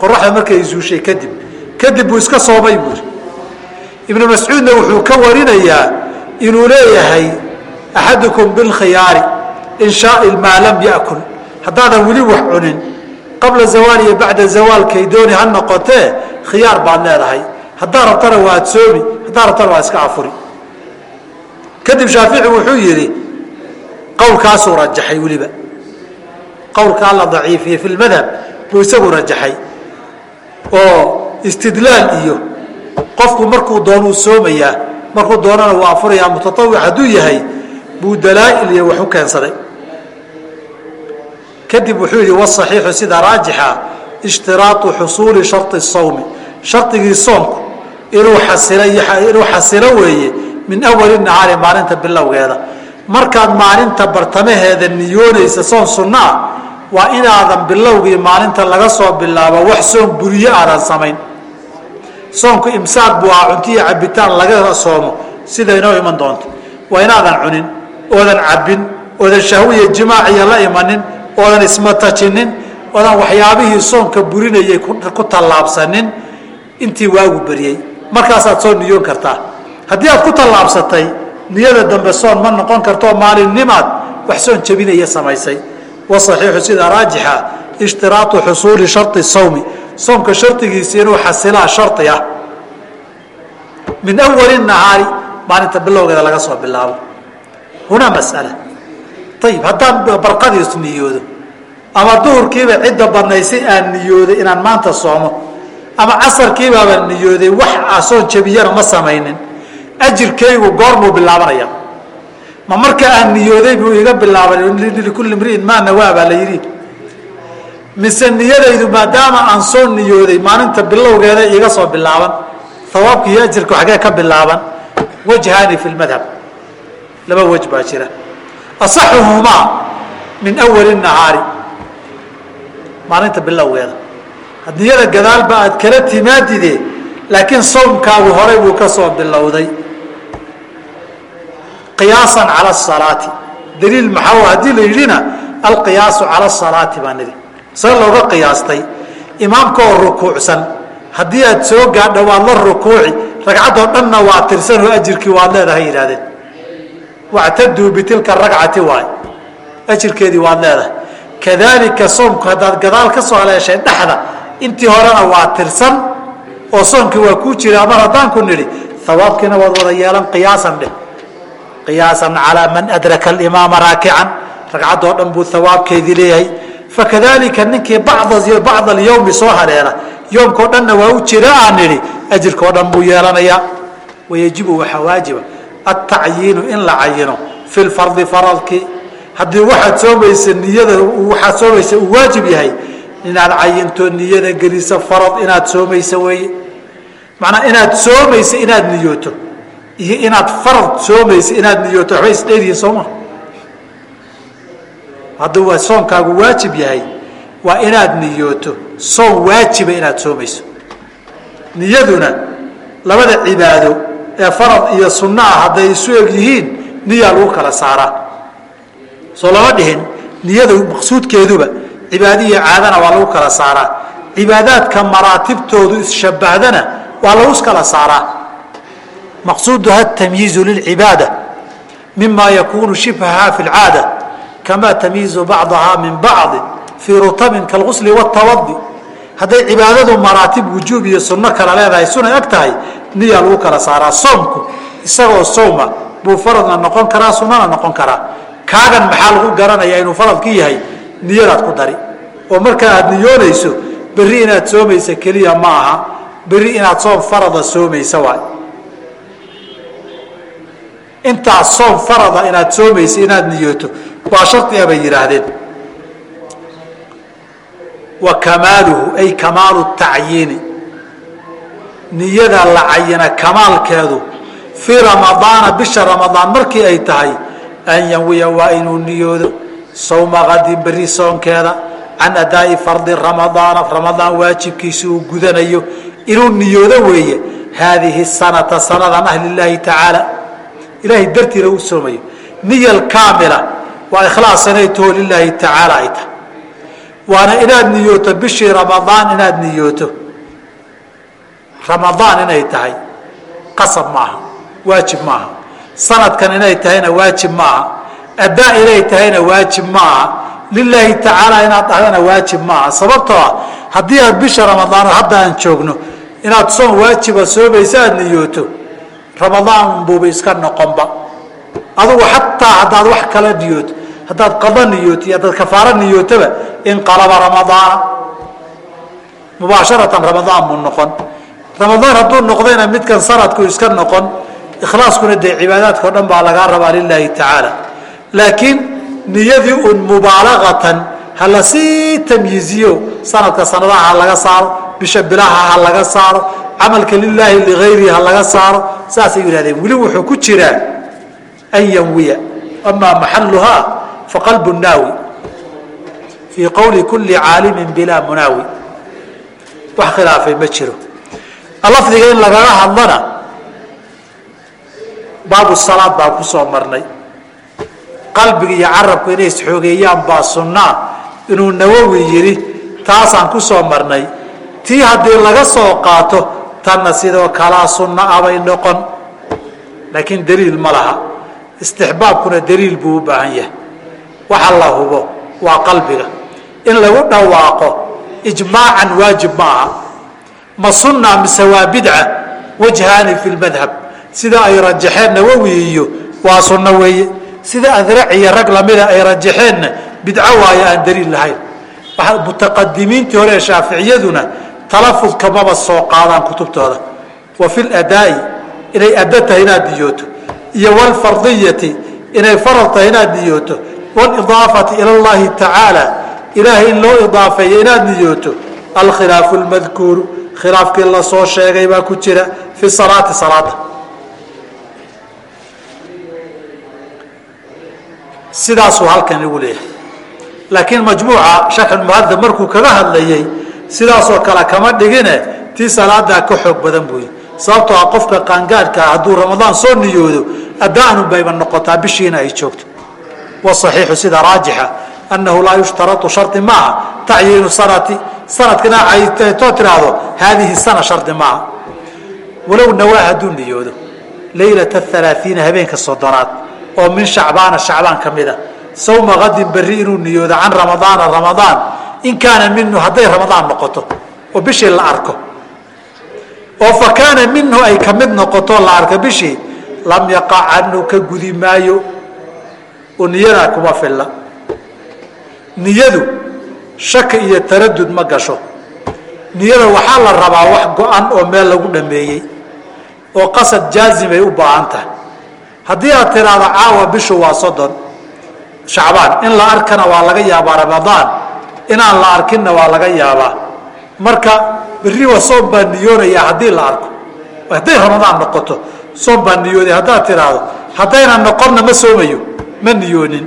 qoraxda markay zuushay kadib kadib buu iska soomay buuri ibnu mascuudna wuxuu ka warinayaa inuu leeyahay axadukum bilkhiyaari in shaai maa lam yakul haddaadan weli wax cunin. Qabla zawaal iyo bacda zawaalkay dooni ha noqotee khiyaar baad leedahay. Haddaa rabtana waad soomi haddaa rabtana waa iska afuri. Kadib shaafici wuxuu yidhi qowlkaasuu rajaxay weliba. Qowlkaa la daciifiye fi lmadhab buu isagu rajaxay. Oo istidlaal iyo qofku markuu doonuu soomayaa markuu doonana waa afurayaa mutatawic hadduu yahay buu dalaa'il iyo wax u keensaday kadib wuxuu yidhi wasaxiixu sida raajixa ishtiraatu xusuuli shari sawmi. Shardigii soomku inuu xasila inuu xasilo weeye min awali nahaari maalinta bilowgeeda. Markaad maalinta bartamaheeda niyoonaysa soon sunno ah waa inaadan bilowgii maalinta laga soo bilaabo wax soon buriye aadan samayn. Soonku imsaaq buu ahaa cuntiyo cabitaan laga soomo sida inoo iman doonto. Waa inaadan cunin oodan cabbin oodan shahwiya jimaaciya la imanin oodan ismatajinin oodan waxyaabihii soonka burinayay ku tallaabsanin intii waagu beriyey markaasaad soo niyoon kartaa. Haddii aad ku tallaabsatay niyada dambe soon ma noqon kartoo maalinnimaad wax soon jebinaya samaysay. Wasaxiixu sida raajixa ishtiraatu xusuuli shari sawmi. Soomka shardigiisa inuu xasilaa shari ah. Min awali nahaari maalinta bilowgeeda laga soo bilaabo. Hunaa masala ayib haddaan barqadiis niyoodo ama duhurkiiba cidda badnaysay aan niyooday inaan maanta soomo ama casarkiibaaba niyooday wax ah soon jebiyana ma samaynin. Ajirkaygu goormuu bilaabanaya ma marka aan niyooday buu iga bilaabay likulli mriin maa nawaa baa la yidhi. Mise niyadaydu maadaama aan soo niyooday maalinta bilowgeeda iga soo bilaaban hawaabka iyo ajirku xaggee ka bilaaban wajhaani fi lmadhab laba wej baa jira asaxuhumaa min awali nahaari. Maalinta bilowgeeda niyada gadaalba aad kala timaadide laakiin soomkaagu horay buu ka soo bilowday. Qiyaasan cala asalaati daliil maxaa haddii la yidhina alqiyaasu cala asalaati baa nidi see looga qiyaastay imaamka oo rukuucsan. Haddii aad soo gaadha waad la rukuuci. Ragcaddoo dhanna waa tirsan oo ajirkii waad leedahay yidhahdeen wactaduu bitilka ragcati waay. Ajirkeedii waad leedahay. Kadaalika soomku haddaad gadaal ka soo haleeshay dhexda intii horena waa tirsan oo soonkii waa kuu jiraa mar haddaan nidhi hawaabkiina waad wada yeelan qiyaasan dheh. Qiyaasan calaa man adraka alimaama raakican. Ragcaddoo dhan buu hawaabkeedii leeyahay. Fakadalika ninkii bacd alyawmi soo haleela. Yoomkao dhanna waa u jira aan nidhi. Ajirkao dhan buu yeelanayaa. Wayajibu waxaa waajiba atacyiinu in la cayino fi lfardi faradkii haddii waxaad soomaysa niyada waxaad soomaysa uu waajib yahay inaad cayinto niyada geliso farad inaad soomaysa weeye macnaa inaad soomaysa inaad niyooto iyo inaad farad soomaysa inaad niyooto waxbay isdheeriyihin sooma hadduu soonkaagu waajib yahay waa inaad niyooto soon waajiba inaad soomayso niyaduna labada cibaado ee farad iyo sunno ah hadday isu eg yihiin niyaa lagu kala saaraa soo lama dhihin niyada maqsuudkeeduba cibaado caadana waa lagu kala saaraa cibaadaadka maraatibtoodu isshabahdana waa lagu kala saaraa maqsuuduha tamyiizu lilcibaada mima yakuunu shibhaha fi lcaada kama tamyiizu bacdaha min bacdi fii rutabin kalgusli wtawadi hadday cibaadadu maraatib wujuub iyo sunno kala leedahay suna eg tahay niyaa lagu kala saaraa soomku isagoo sowma buu faradna noqon karaa sunana noqon karaa. Kaagan maxaa lagu garanayaa inuu faradki yahay? Niyadaad ku dari. Oo markaa aad niyoonayso berri inaad soomaysa keliya ma aha. Berri inaad soom farada soomaysa waay. Intaas soom farada inaad soomaysa inaad niyooto waa shardi a bay yidhaahdeen. Wa kamaaluhu ay kamaalu tacyiini niyada la cayina kamaalkeedu fii ramadaana bisha ramadaan markii ay tahay an yanwiya waa inuu niyoodo sawma qadin berri soonkeeda can adaa'i fardi ramadaana ramadaan waajibkiisa uu gudanayo inuu niyoodo weeye. Haadihi sanata sanadan ah tacaala. Ilaahay dartiina u soomayo. Niya alkaamila waa ikhlaas inay taho lilaahi tacaala ay tahay. Waana inaad niyooto bishii ramadaan inaad niyooto ramadaan inay tahay qasab maaha waajib maaha. Sanadkan inay tahayna waajib maaha. Adaa inay tahayna waajib maaha. Lilaahi tacaala inaad dhahdana waajib maaha. Sababtoo ah haddii aad bisha ramadaan hadda joogno inaad soon waajiba soomaysa aad niyooto ramadaan buuba iska noqonba. Adugu xataa haddaad wax kala niyooto haddaad qado niyooto iyo haddaad kafaaro niyootoba inqalaba ramadaana mubaasharatan ramadaan buu noqon ramadaan hadduu noqdayna midkan sanadku iska noqon ikhlaaskuna dee cibaadaadka o dhan baa lagaa rabaa lilaahi tacaala. Laakiin niyadii un mubaalagatan ha la sii tamyiiziyo. Sanadka sanadaha ha laga saaro bisha bilaha ha laga saaro camalka lilaahi ligayrihi ha laga saaro saasay yidhahdeen weli wuxuu ku jiraa an yanwiya amaa maxaluhaa faqalbu naawi fii qowli kuli caalimin bilaa munaawi. Wax khilaafay ma jiro lafdiga in lagaga hadlana baabu salaad baan ku soo marnay. Qalbiga iyo carabku inay isxoogeeyaan baa sunnaa inuu nawowi yidhi taasaan ku soo marnay. Tii haddii laga soo qaato tanna sidoo kalaa sunna abay noqon. Laakiin daliil ma laha. Istixbaabkuna daliil buu u baahan yahay. Waxa la hubo waa qalbiga. In lagu dhawaaqo ijmaacan waajib ma aha ma sunna mise waa bidca? Wajhaani fi lmadhab sida ay rajaxeen nawowi iyo waa sunno weeye. Sida adrac iyo rag lamida ay rajaxeenna bidco waayo aan daliil lahayn. Mutaqadimiintii hore ee shaaficiyaduna talafudka maba soo qaadaan kutubtooda. Wa fi ladaa'i inay addo tahay inaad niyooto. Iyo wlfardiyati inay faral tahay inaad niyooto. Walidaafati ila llahi tacaala ilaahay in loo idaafeeyo inaad niyooto. Alkhilaafu lmadkuuru khilaafkii la soo sheegay baa ku jira fi salaati salaada sidaasuu halkan igu leeyahay laakiin majmuuca sharxulmuhadab markuu kaga hadlayay sidaasoo kale kama dhigine tii salaadaa ka xoog badan buuyi sababtoo ah qofka qaangaadhkaa hadduu ramadaan soo niyoodo addaanu bayba noqotaa bishiina ay joogto wasaxiixu sida raajixa annahu laa yushtarau shardi maaha tacyiinu sanati sanadkana too tiraahdo haadihi sana shardi maaha walow nawaa hadduu niyoodo laylata alaaiina habeenka soddonaad oo min shacbaana shacbaan ka mid a sawma qadin berri inuu niyoodo can ramadaana ramadaan in kaana minhu hadday ramadaan noqoto oo bishii la arko. Oo fa kaana minhu ay ka mid noqoto la arko bishii lam yaqac canhu ka gudi maayo oo niyadaa kuma filla. Niyadu shaki iyo taradud ma gasho. Niyada waxaa la rabaa wax go-an oo meel lagu dhameeyey oo qasad jaazimay u baahan tahay. Haddii aad tiraahdo caawa bishu waa soddon shacbaan in la arkana waa laga yaabaa ramadaan inaan la arkinna waa laga yaabaa. Marka berriwa soom baa niyoonayaa haddii la arko. Hadday ramadaan noqoto soom baa niyooday haddaad tiraahdo haddayna noqonna ma soomayo ma niyoonin.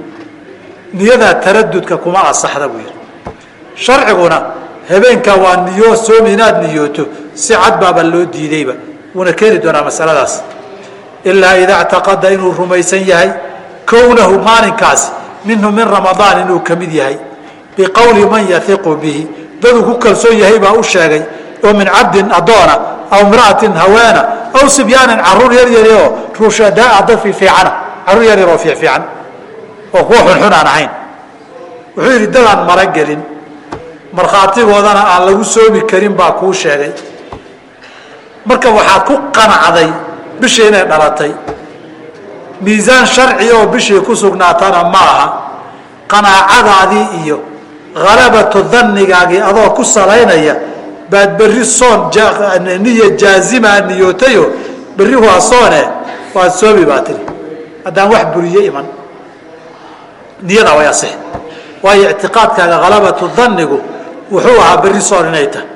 Niyadaa taradudka kuma asaxda buu yidhi sharciguna habeenkaa waa niyo soomi inaad niyooto si cad baaba loo diidayba. Wuuna keeni doonaa masaladaas. Ilaa idaa ctaqada inuu rumaysan yahay kownahu maalinkaasi minhu min ramadaan inuu ka mid yahay. Biqowli man yahiqu bihi. Daduu ku kalsoon yahay baa u sheegay oo min cabdin adoona aw imra'atin haweena aw sibyaanin carruur yaryari oo rushadaaa dad fiifiicana carruur yaryar oo fiicfiican oo kuwa xunxun ahayn. Wuxuu yidhi dadaan maragelin markhaatigoodana aan lagu soomi karin baa kuu sheegay. Marka waxaad ku qanacday bishii inay dhalatay. Miisaan sharci oo bishii ku sugnaatana ma aha. Qanaacadaadii iyo halabatu dannigaagii adoo ku salaynaya baad berri soon niya jaazimaa niyootayo berri waa soone waad soomi baa tiri. Haddaan wax buriye iman. Niyada way asix waayo ictiqaadkaaga halabatu dannigu wuxuu ahaa soon inay tahay.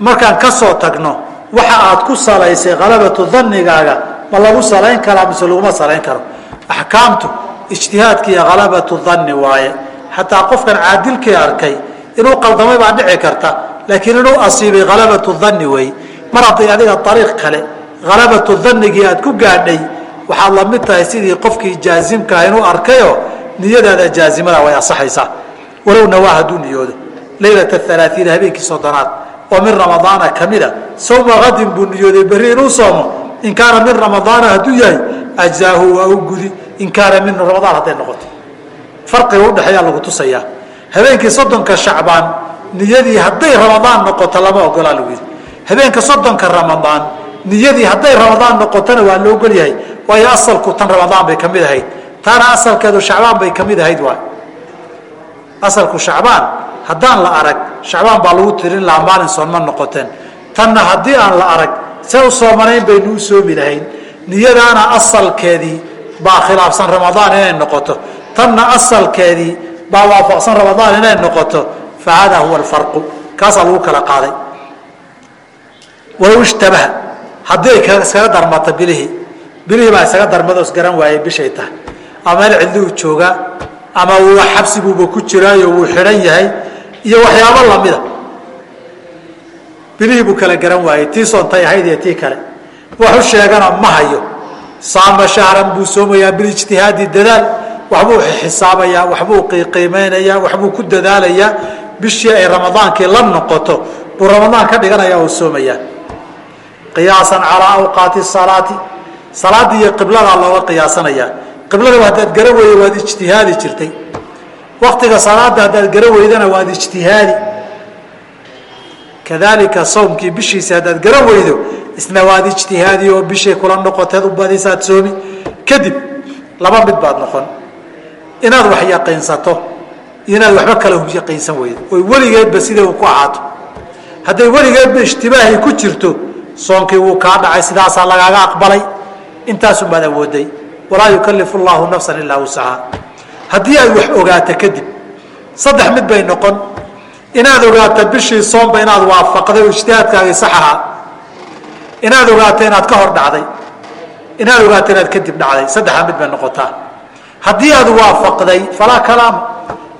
Markaan ka soo tagno waxa aad ku salaysay halabatu dannigaaga ma lagu salayn karaa mise laguma salayn karo? Axkaamtu ijtihaadkiiyo halabatu danni waaye. Xataa qofkan caadilkii arkay inuu qaldamay baa dhici karta laakiin inuu asiibay halabatu danni wey. Mar hadday adiga ariiq kale halabatu dannigii aad ku gaadhay waxaad la mid tahay sidii qofkii jaazimkaa inuu arkayo niyadaada jaazimada way asaxaysaa walow nawaa hadduu niyoodo leylata alaaiina habeenkii soddonaad oo min ramadaana ka sawma kadin buu niyooday berri inuu soomo. In kaana min ramadaana hadduu yahay ajzaahu waa u gudi. In kaana min ramadaan hadday noqoto farqiga udhexeeyaa lagu tusayaa. Habeenkii soddonka shacbaan niyadii hadday ramadaan noqoto lama ogolaa lagu yidhi. Habeenka soddonka ramadaan niyadii hadday ramadaan noqotona waa la ogol yahay. Waayo asalku tan ramadaan bay ka ahayd. Taana asalkeedu shacbaan bay ka ahayd waay. Asalku shacbaan haddaan la arag shacbaan baa lagu tirin lahaa maalin soonma noqoteen. Tanna haddii aan la arag see u soomanayn baynu u soomi lahayn. Niyadaana asalkeedii baa khilaafsan ramadaan inay noqoto. Tanna asalkeedii baa waafaqsan ramadaan inay noqoto. Fa huwa alfarqu. Kaasaa lagu kala qaaday. Walow ishtabaha. Haddii ay iskaga darmata bilihii bilihii baa isaga darmadoos garan waayey bishay tahay. Ama meel cidliuu joogaa ama uu xabsiguuba ku jiraayo wuu xidhan yahay iyo waxyaabo lamida bilihii buu kala garan waayey tii ahayd iyo tii kale. Waxu sheegana ma hayo. Saama shahran buu soomayaa bilijtihaadi dadaal waxbuu xisaabayaa waxbuu qiimaynayaa waxbuu ku dadaalayaa bishii ay ramadaankii la noqoto buu ramadaan ka dhiganaya oo soomayaa. Qiyaasan calaa awqaati salaati. Salaaddii iyo qibladaa looga qiyaasanayaa. Qibladaba haddaad gara weyda waad ijtihaadi jirtay waktiga salaada haddaad gara weydana waad ijtihaadi. Kadalika sawmkii bishiisa haddaad gara weydo isna waad ijtihaadi oo bishay kula noqoteed u soomi. Kadib laba mid baad noqon. Inaad wax yaqiinsato inaad waxba kale yaqiinsan weydo. Oy weligeedba siday uu ku ahaato hadday weligeedba ishtibaahay ku jirto soonkii wuu kaa dhacay sidaasaa lagaaga aqbalay. Intaasunbaad awooday walaa yukalifu llahu nafsan ilaa wusahaa haddii ay wax ogaato kadib saddex mid bay noqon. Inaad ogaato bishii soomba inaad waafaqday oo ijtihaadkaagii sax ahaa. Inaad ogaato inaad ka hor dhacday. Inaad ogaato inaad kadib dhacday. Saddexdaa mid bay noqotaa. Haddii aad waafaqday falaa kalaam.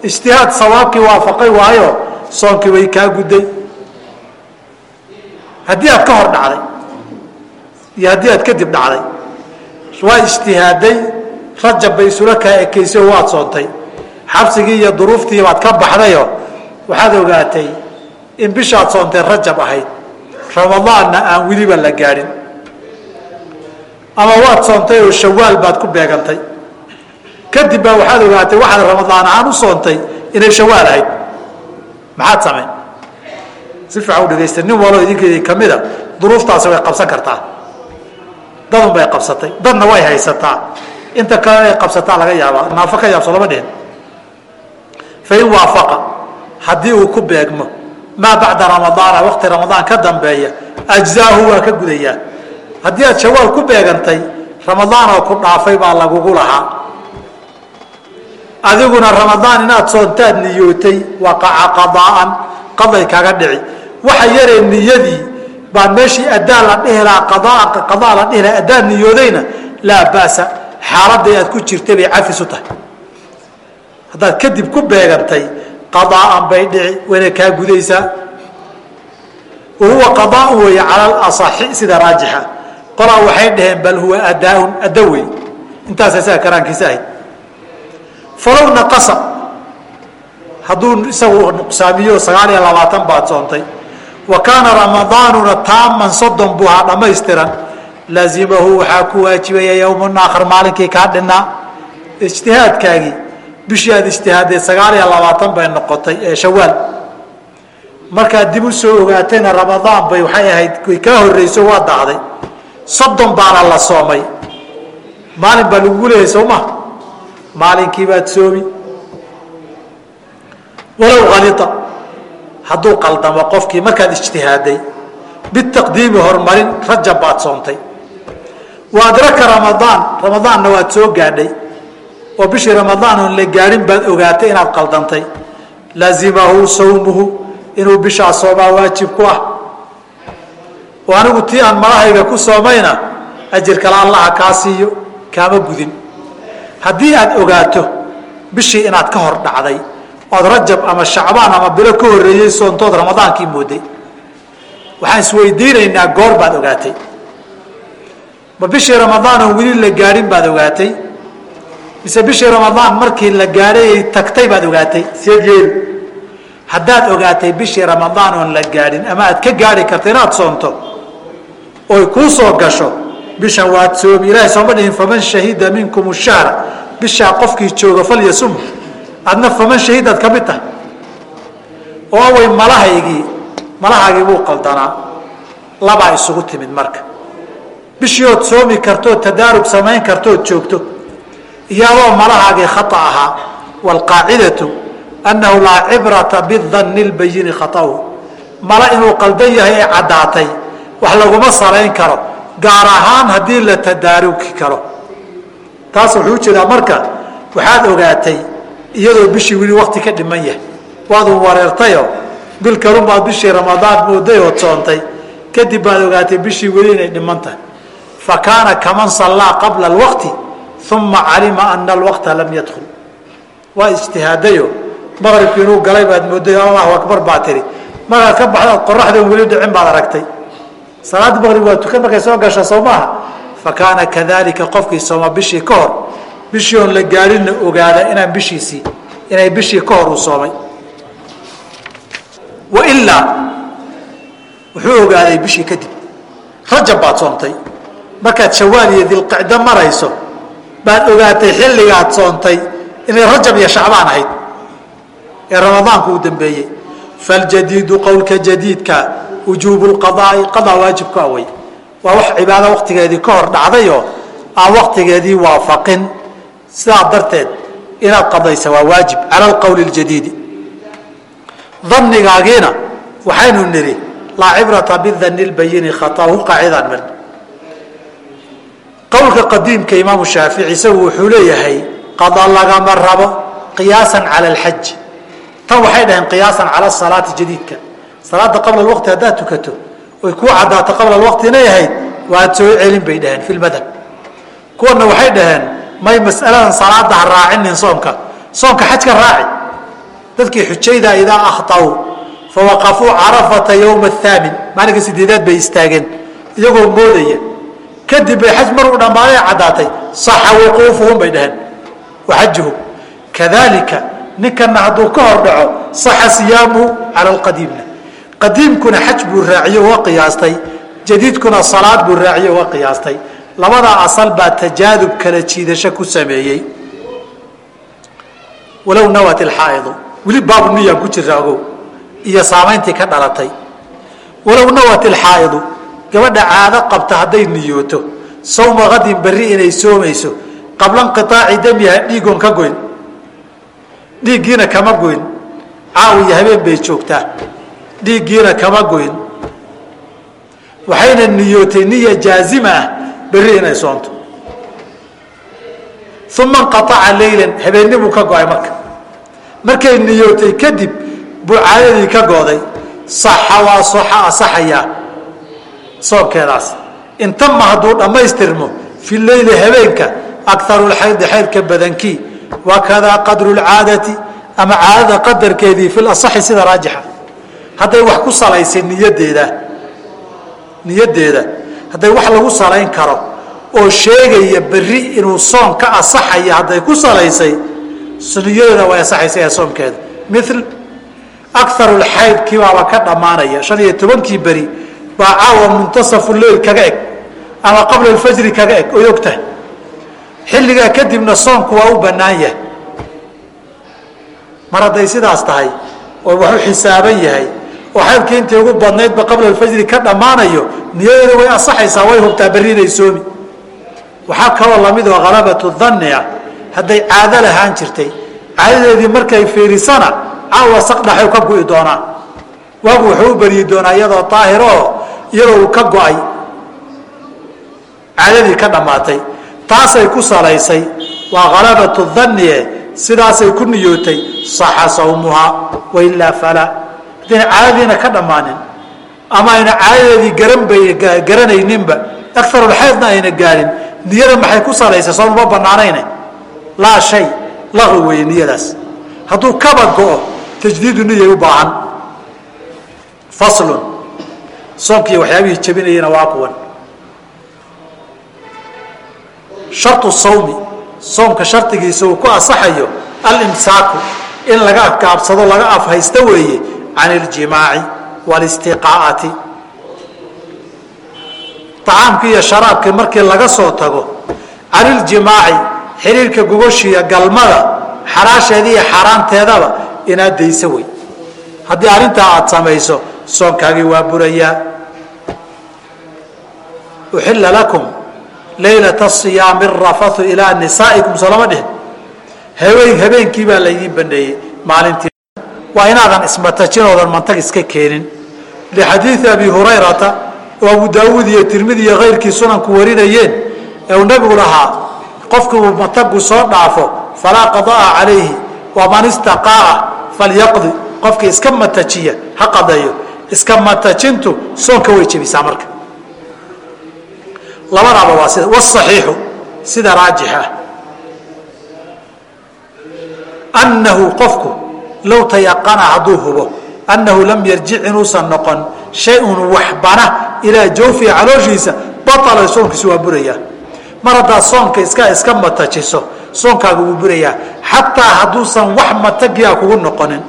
Ijtihaad sawaabkii waafaqay waayo soonkii way kaa gudday. Haddii aad ka hor dhacday iyo haddii aad kadib dhacday waa ijtihaaday rajab bay isula kaa ekeysay oo waad soontay. Xabsigii iyo duruuftii baad ka baxdayo waxaad ogaatay in bishaad soontay rajab ahayd. Ramadaanna aan weliba la gaadhin. Ama waad soontay oo shawaal baad ku beegantay. Kadib baa waxaad ogaatay waxaad ramadaan ahaan u soontay inay shawaal ahayd. Maxaad samayn si fiican u dhegaysta nin waloo idinkeedii ka mida duruuftaasi way qabsan kartaa. Dadun bay qabsatay. Dadna way haysataa inta kale inay qabsataa laga yaabaa naafo ka yaabso lama dhihin fain waafaqa haddii uu ku beegmo maa bacda ramadaana waqti ramadaan ka dambeeya ajzaahu waa ka gudayaa. Haddii aad shawaal ku beegantay ramadaan oo ku dhaafay baa lagugu lahaa. Adiguna ramadaan inaad soontaad niyootay waqaca qadaa'an qaday kaga dhici. Waxa yaree niyadii baa meeshii adaa la dhihi lahaa qadaa la dhihi lahaa niyoodayna laa ba'sa xaaladday aad ku jirtay bay cafis u tahay. Haddaad kadib ku beegantay qadaa'an bay dhici wayna kaa gudaysaa wa huwa qadaa'un weeye cala alasaxi sida raajixa. Qolaa waxay dhaheen bal huwa adaaun adda wey intaasa isaga karaankiisa ahayd. Falow naqasa. Hadduu isagu nuqsaamiyo sagaal iyo labaatan baad soontay. Wa kaana ramadaanuna taaman soddon buu ahaa dhammaystiran laazimahu waxaa ku waajibaya yowmun aakhar maalinkii kaa dhinaa ijtihaadkaagii. Bishii aad ijtihaadee sagaal iyo labaatan bay noqotay ee shawaal markaad dib u ogaatayna ramadaan bay waxay ahayd way kaa waa dacday. Soddon baana la soomay. Maalin baa lagugu leeyahay soo ma? Maalinkii baad soomi. Walow halita hadduu qaldamo qofkii markaad ijtihaaday bitaqdiimi horumarin rajab baad soontay wa adraka ramadaan ramadaanna waad soo gaadhay. Oo bishii ramadaan oon la gaadhin baad ogaatay inaad qaldantay. Laazimahu sawmuhu inuu bishaa soomaa waajib ku ah. Oo anigu tii aan malahayga ku soomayna ajir kale allaha kaa siiyo kaama gudin. Haddii aad ogaato bishii inaad ka hor dhacday ood rajab ama shacbaan ama bilo ka horreeyey soontood ramadaankii mooday waxaan isweydiinaynaa goor baad ogaatay ma bishii ramadaan oon weli la gaadhin baad ogaatay? Mise bishii ramadaan markii la gaadhay ay tagtay baad ogaatay? Seed yeeli haddaad ogaatay bishii ramadaan oon la gaadhin ama aad ka gaadhi karta inaad soonto? Oy kuu soo gasho. Bishan waad soomi ilahay sooma dhihin faman shahida minkum shahra bishaa qofkii jooga falyasum adna faman shahidaad ka mid tahay. Oo awey malahaygii. Malahaagii buu qaldanaa. Labaa isugu timid marka bishii ood soomi kartood tadaarug samayn kartood joogto iyadoo malahaagii khata ahaa waalqaacidatu annahu laa cibrata bidanni lbayini khata'u mala inuu qaldan yahay ee caddaatay wax laguma salayn karo gaar ahaan haddii la tadaarugi karo taas wuxuu u jeedaa marka waxaad ogaatay iyadoo bishii weli wakti ka dhiman yahay waadu wareertayo bil kalunbaad bishii ramadaan mooday ood soontay kadib baad ogaatay bishii weli inay dhiman tahay fa kaana kaman sallaa qabla alwaqti uma calima ana alwaqta lam yadkul waa ijtihaadayo. Maqribkii inuu galay baad mooday allahu akbar baa tiri. Markaad ka baxdaad qoraxdan weli dhicin baad aragtay. Salaada maqrib waa tukan markay soo gasha soo maaha. Fa kaana kadalika qofkii sooma bishii ka hor bishii oon la gaadhinna ogaada inaan bishiisii inay bishii ka hor uu soomay. Wailaa wuxuu ogaaday bishii kadib rajab baad soontay markaad shawaal iyo dilqicdo marayso baad ogaatay xilligaad soontay inay rajab iyo shacbaan ahayd ee ramadaanku uu dambeeyey. Faljadiidu qowlka jadiidka wujuubu lqadaai qadaa waajibku awey waa wax cibaado waktigeedii ka hor dhacdayoo aan waktigeedii waafaqin. Sidaa darteed inaad qadaysa waa waajib cala alqowli ljadiidi danigaagiina waxaynu nidhi laa cibrata bidani lbayini khataahu qaacidaan mir qowlka qadiimka imaamu shaafici isagu wuxuu leeyahay qada lagama rabo qiyaasan cala alxaji tan waxay dhaheen qiyaasan cala salaati jadiidka. Salaada qabla alwaqti haddaad tukato oy kuu caddaato qabla alwaqti inay ahayd waad soo celin bay dhaheen fi lmadhab kuwana waxay dhaheen may mas'aladan salaada ha raacinin soomka. Soomka xajka raaci. Dadkii xujayda idaa akhطauu fawaqafuu carafata yowma athaamin. Maalinka sideedaad bay istaageen iyagoo moodaya kadib bay xaj maruu dhammaaday caddaatay. Saxa wuquufuhum bay dhaheen. Waxajuhum kadalika ninkana hadduu ka hor dhaco saxa siyaamuhu cala alqadiimna. Qadiimkuna xaj buu raaciye uga qiyaastay. Jadiidkuna salaad buu raaciye uga qiyaastay. Labadaa asal baa tajaadub kala jiidasho ku sameeyey. Walow nawat ilxaa'idu weli baabu niyaan ku jira ogow iyo saamayntii ka dhalatay. Walow nawat ilxaa'idu gabadha caado qabta hadday niyooto. Sawma kadin berri inay soomayso. Qabla inqiaaci damiha dhiigoon ka goyn. Dhiiggiina kama goyn. Caawiyo habeen bay joogtaa. Dhiiggiina kama goyn. Waxayna niyootay niya jaazima ah berri inay soonto. Uma inqaaca leylan habeennibuu ka go'ay marka. Markay niyootay kadib buu caadadii ka gooday. Saxa waa soxa asaxayaa soonkeedaas intama hadduu dhammaystirmo fi leyli habeenka akaru lxaydi xaydka badankii wakadaa qadru lcaadati ama caadada qadarkeedii fi lasaxi sida raajixa. Hadday wax ku salaysay niyadeeda niyadeeda hadday wax lagu salayn karo oo sheegaya berri inuu soon ka asaxaya hadday ku salaysay niyadeeda way asaxaysa ee soonkeeda mil akaru lxayd kiibaaba ka dhammaanaya shan iyo tobankii beri baa caawa muntasafu leyl kaga eg ama qabla alfajri kaga eg oy og xilligaa kadibna soonku waa u bannaan yahay. Mar hadday sidaas tahay oo wax u xisaaban yahay oo xaydkii intii ugu badnaydba qabla alfajri ka dhammaanayo niyadeeda way asaxaysaa way hubtaa berri soomi waxaa kaloo la mid oo halabatu danni ah hadday caado lahaan jirtay caadadeedii markay fiirisana caawa saqdhaxu ka gu'i doonaa. Waagu wuxuu u beryi doonaa iyadoo daahiroo iyadoo uu ka go'ay caadadii ka dhammaatay taasay ku salaysay waa halabatu dannie sidaasay ku niyootay saxa sawmuhaa wailaa falaa haddayna caadadiina ka dhammaanin ama ayna caadadeedii garanayninba akarulxaydna ayna gaarin niyada maxay ku salaysay? Soon uma banaanayne laa shay laqi weeye niyadaas. Hadduu kaba go-o tajdiidu niyay u baahan. Faslun soonkii waxyaabihii jabinayana waa kuwan. Shartu sawmi soomka shardigiisa uu ku asaxayo alimsaaku in laga afkaabsado laga afhaysto weeye can iljimaaci walistiqaa'ati. Acaamkii iyo sharaabkii markii laga soo tago can iljimaaci xiriirka gogoshiiya galmada xaraasheeda iyo xaaraanteedaba inaad dayso wey haddii arrintaa aada samayso soonkaagii waa burayaa uxilla lakum laylata siyaami rafathu ilaa nisaa'ikum soo lama dhihin. Habeen habeenkii baa laydiin baneeyey maalintii. Waa inaadan ismatajinoodan mantag iska keenin. Lixadiidi abi hurayrata oo abu daawuud iyo tirmidi iyo kayrkii sunanku warinayeen ee uu nabigu lahaa qofkii uu matagu soo dhaafo falaa qadaa calayhi waman istaqaa'a falyaqdi. Qofkii iska matajiya ha qadeeyo iska matajintu soonka way jebisaa marka. Labadaaba waa sida wsaxiixu sida raajix ah. Annahu qofku low tayaqana hadduu hubo annahu lam yarjic inuusan noqon shay-un waxbana ilaa jawfihi calooshiisa baala soonkiisu waa burayaa. Mar haddaad soonka iska iska matajiso soonkaaga wuu burayaa. Xataa hadduusan wax matagia kugu noqonin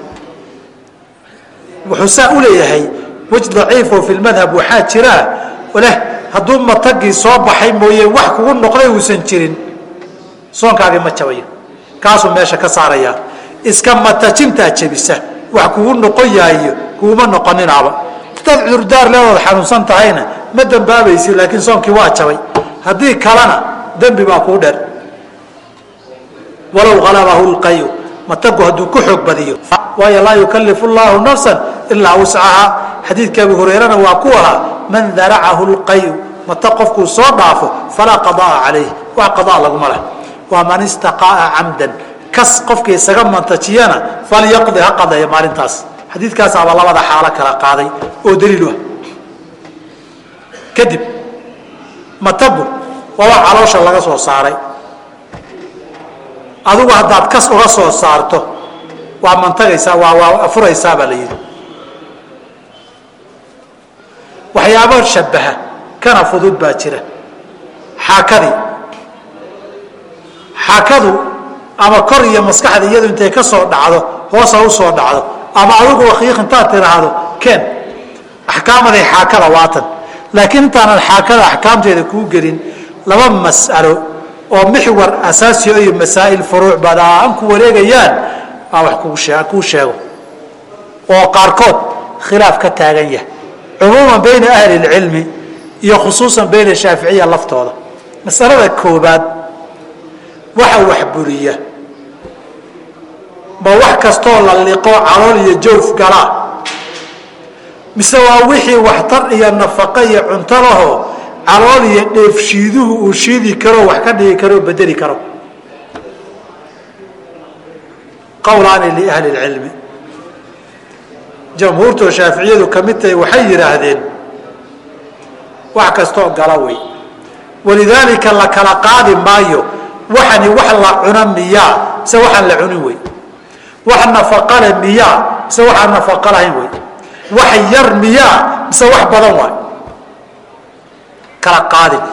wuxuu saa u leeyahay wej daciifo fi lmadhab waxaa jiraa leh hadduu matagii soo baxay mooye wax kugu noqday uusan jirin. Soonkaagii ma jabayo kaasuu meesha ka saarayaa iska matajintaa jebisa wax kugu noqon yahayo kuguma noqoninaaba hadaad cudurdaar leedood xanuunsan tahayna ma dembaabaysi laakiin soonkii waa jabay. Haddii kalena dembi baa kuu dheer. Walow halabahu lqayu matagu hadduu ku xoog badiyo. Waayo laa yukalifu llaahu nafsan ilaa wuscahaa xadiidka abu hurayrana waa ku ahaa man daracahu lqayu mata qofkuu soo dhaafo falaa qadaa calayh wax qadaa laguma leh waa man istaqaa'a camdan. Kas qofkii isaga mantajiyana falyaqdi ha qadeeya maalintaas. Xadiidkaasaaba labada xaalo kala qaaday oo daliilu ah. Kadib matagu waa wax caloosha laga soo saaray adigu haddaad kas uga soo saarto waa mantagaysaa waa waa furaysaa baa la yidhi. Waxyaabo shabaha kana fudud baa jira. Xaakadii xaakadu ama kor iyo maskaxda iyadu intay ka soo dhacdo hoosa u soo dhacdo ama adigu wakiiq intaad tiraahdo ken axkaamaday xaakada waatan laakiin intaanan xaakada axkaamteeda kuu gelin laba mas'alo oo mixwar asaasiyo iyo masaa'il furuuc badaan ku wareegayaan aa wax kuu sheego. Oo qaarkood khilaaf ka taagan yahay cumuuman bayna ahli اlcilmi iyo khusuusan bayna shaaficiya laftooda. Masalada koobaad waxa wax buriya. Ma wax kastoo la liqo calool iyo joof galaa. Mise waa wixii waxtar iyo nafaqo iyo cunto lahoo calool iyo dheefshiiduhu uu shiidi karo wax ka dhigi karo bedeli karo. Qowlaani liahli lcilmi jamhuurtoo shaaficiyadu ka tahay waxay yidhaahdeen wax kastoo gala wey walidaalika la kala qaadi maayo. Waxani wax la cuna miyaa mise waxaan la cunin wey wax nafaqa leh miyaa mise waxaan nafaqa lahayn wey wax yar miyaa mise wax badan waay kala qaadin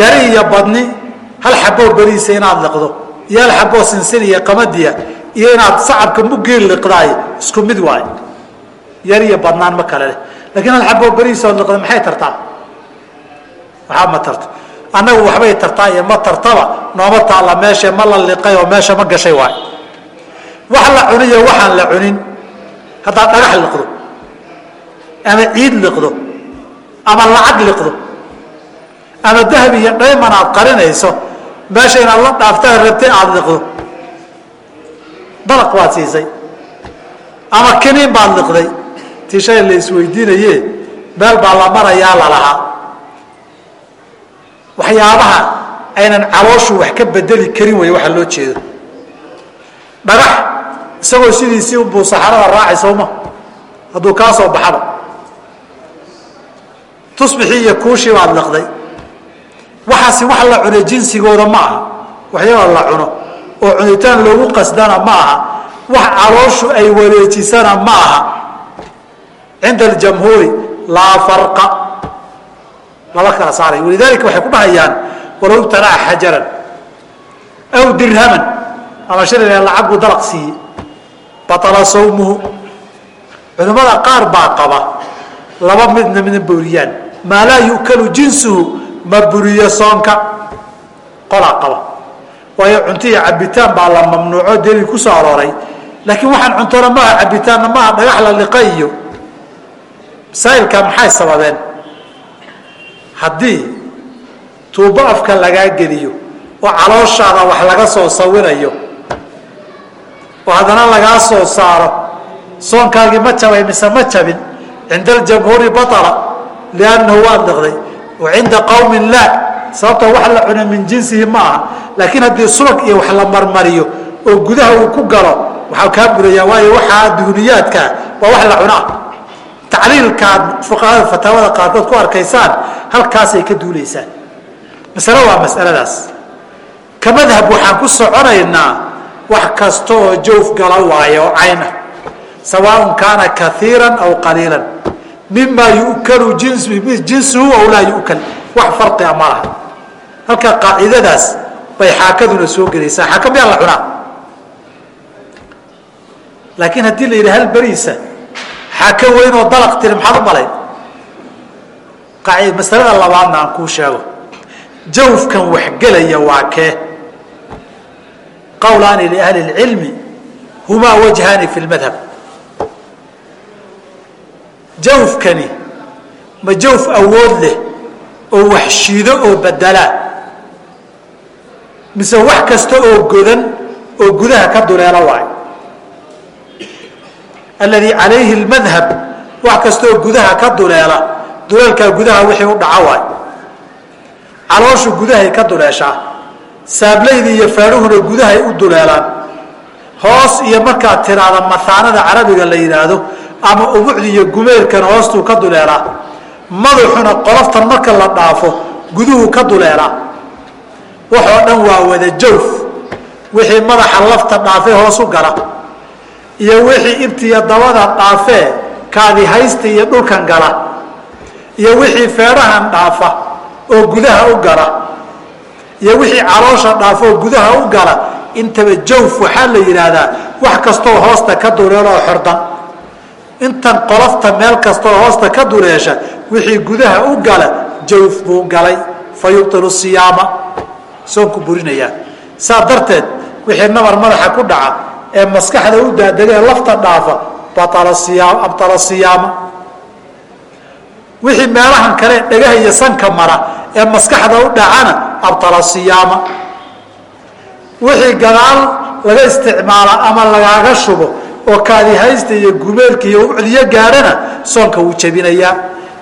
yari iyo badni hal xaboo beriisa inaad liqdo iyo hal xaboo sinsin iyo qamadiya iyo inaad sacabka mugii liqdaay isku mid waay. Yar iyo badnaan ma kale leh. Lakiin hal xaboo beriisa ood liqda maxay tartaa? Waxaa ma tarto. Annagu waxbay tartaa iyo ma tartaba nooma taalla meeshe ma la liqay oo meesha ma gashay waay. Wax la cuniyo waxaan la cunin haddaad dhagax liqdo ama ciid liqdo ama lacag liqdo ama dahab iyo dhayman aad qarinayso. Meesha inaad la dhaaftaa rabtay aada liqdo. Dalaq baad siisay. Ama kiniin baad liqday. Tii la isweydiinaye meel baa la marayaa lalahaa waxyaabaha aynan calooshu wax ka bedeli karin wey waxaa loo jeedo. Dhagax isagoo sidiisii ubuu saxarada raacay sowma hadduu kaa soo baxaba tusbixii iyo kuushii baad liqday waxaasi wax la cunay jinsigooda ma aha. Waxyaaba la cuno oo cunitaan loogu qasdana ma aha. Wax calooshu ay wareejisana ma aha. Cinda aljamhuuri laa farqa. Laba kala saaray. Walidaalika waxay ku dhahayaan walow ibtanaca xajaran aw dirhaman. Ama shilina lacag buu dalaq siiyey. Batala sawmuhu. Culimmada qaar baa qaba laba midna midna buriyaan maa laa yu'kalu jinsuhu ma buriyo soonka? Qolaa qaba. Waayo cunto cabitaan baa la mamnuuco deli ku soo arooray. Laakiin waxaan cuntona maaha cabitaanna maaha dhagax la liqa iyo masaa'ilka maxay sababeen? Haddii tuubo afka lagaa geliyo oo calooshaada wax laga soo sawirayo oo haddana lagaa soo saaro soonkaagii ma jabay mise ma jabin cinda aljamhuuri liannahu waad liqday. wa cinda qowmin laa sababtoo wax la cuna min jinsihi ma aha laakiin haddii subag iyo wax la marmariyo oo gudaha uu ku galo waxaa kaa burayaa waayo waxaa duuniyaadkaa waa wax la cunaa tacliilkaad fuqahada fataawada qaarkood ku arkaysaan halkaasay ka duulaysaan masale waa masaladaas ka madhab waxaan ku soconaynaa wax kasta oo gala waayo oo cayna sawaaء kaana kaiira aw qaliila mima yukalu jinsuhu aw laa yukal wax faria ma laha halka qaacidadaas bay xaakaduna soo gelaysaa. Xaaka miyaa la cunaa. Laakiin haddii la yidhi hal beriisa? Xaaka weyn oo dalaq tiri maxaad u malayn masalada labaadna aan kuu sheego. Jawfkan waxgelaya waa kee. Qawlaani liahli اlcilmi humaa wajhaani fi lmadhab jawfkani ma jawf awood leh oo wax shiido oo bedelaa mise wax kasta oo godan oo gudaha ka duleela waayo alladii calayhi اlmadhab wax kasta oo gudaha ka duleela duleelkaa gudaha wixii u dhaco waayo calooshu gudahay ka duleeshaa saablayda iyo feedhuhuna gudahay u duleelaan. Hoos iyo markaad tiraahda mahaanada carabiga la yidhaahdo ama ubucdi iyo gumeelkan hoostuu ka duleelaa madaxuna qoloftan marka la dhaafo guduhu ka duleelaa waxoo dhan waa wada jawf. Wixii madaxa lafta dhaafee hoos u gala. Iyo wixii ibtiya dabada dhaafee kaadi haysta iyo dhulkan gala. Iyo wixii feedhahan dhaafa oo gudaha u gala. Iyo wixii caloosha dhaafa oo gudaha u gala. Intaba jawf waxaa la yidhaahdaa wax kastoo hoosta ka duleelo oo xordan intan qolofta meel kastoo hoosta ka duleesha wixii gudaha u gala jawf buu galay fa yubtilu siyaama. Soonku burinayaa saa darteed wixii nabar madaxa ku dhaca ee maskaxda u daadega ee lafta dhaafa abtala siyaama. Wixii meelahan kale dhagaha iyo sanka mara ee maskaxda u dhacana abtala siyaama. Wixii gadaal laga isticmaala ama lagaaga shubo oo kaadihaysta iyo gumeelka iyo ucdiyo gaadhana soonka wuu jebinayaa.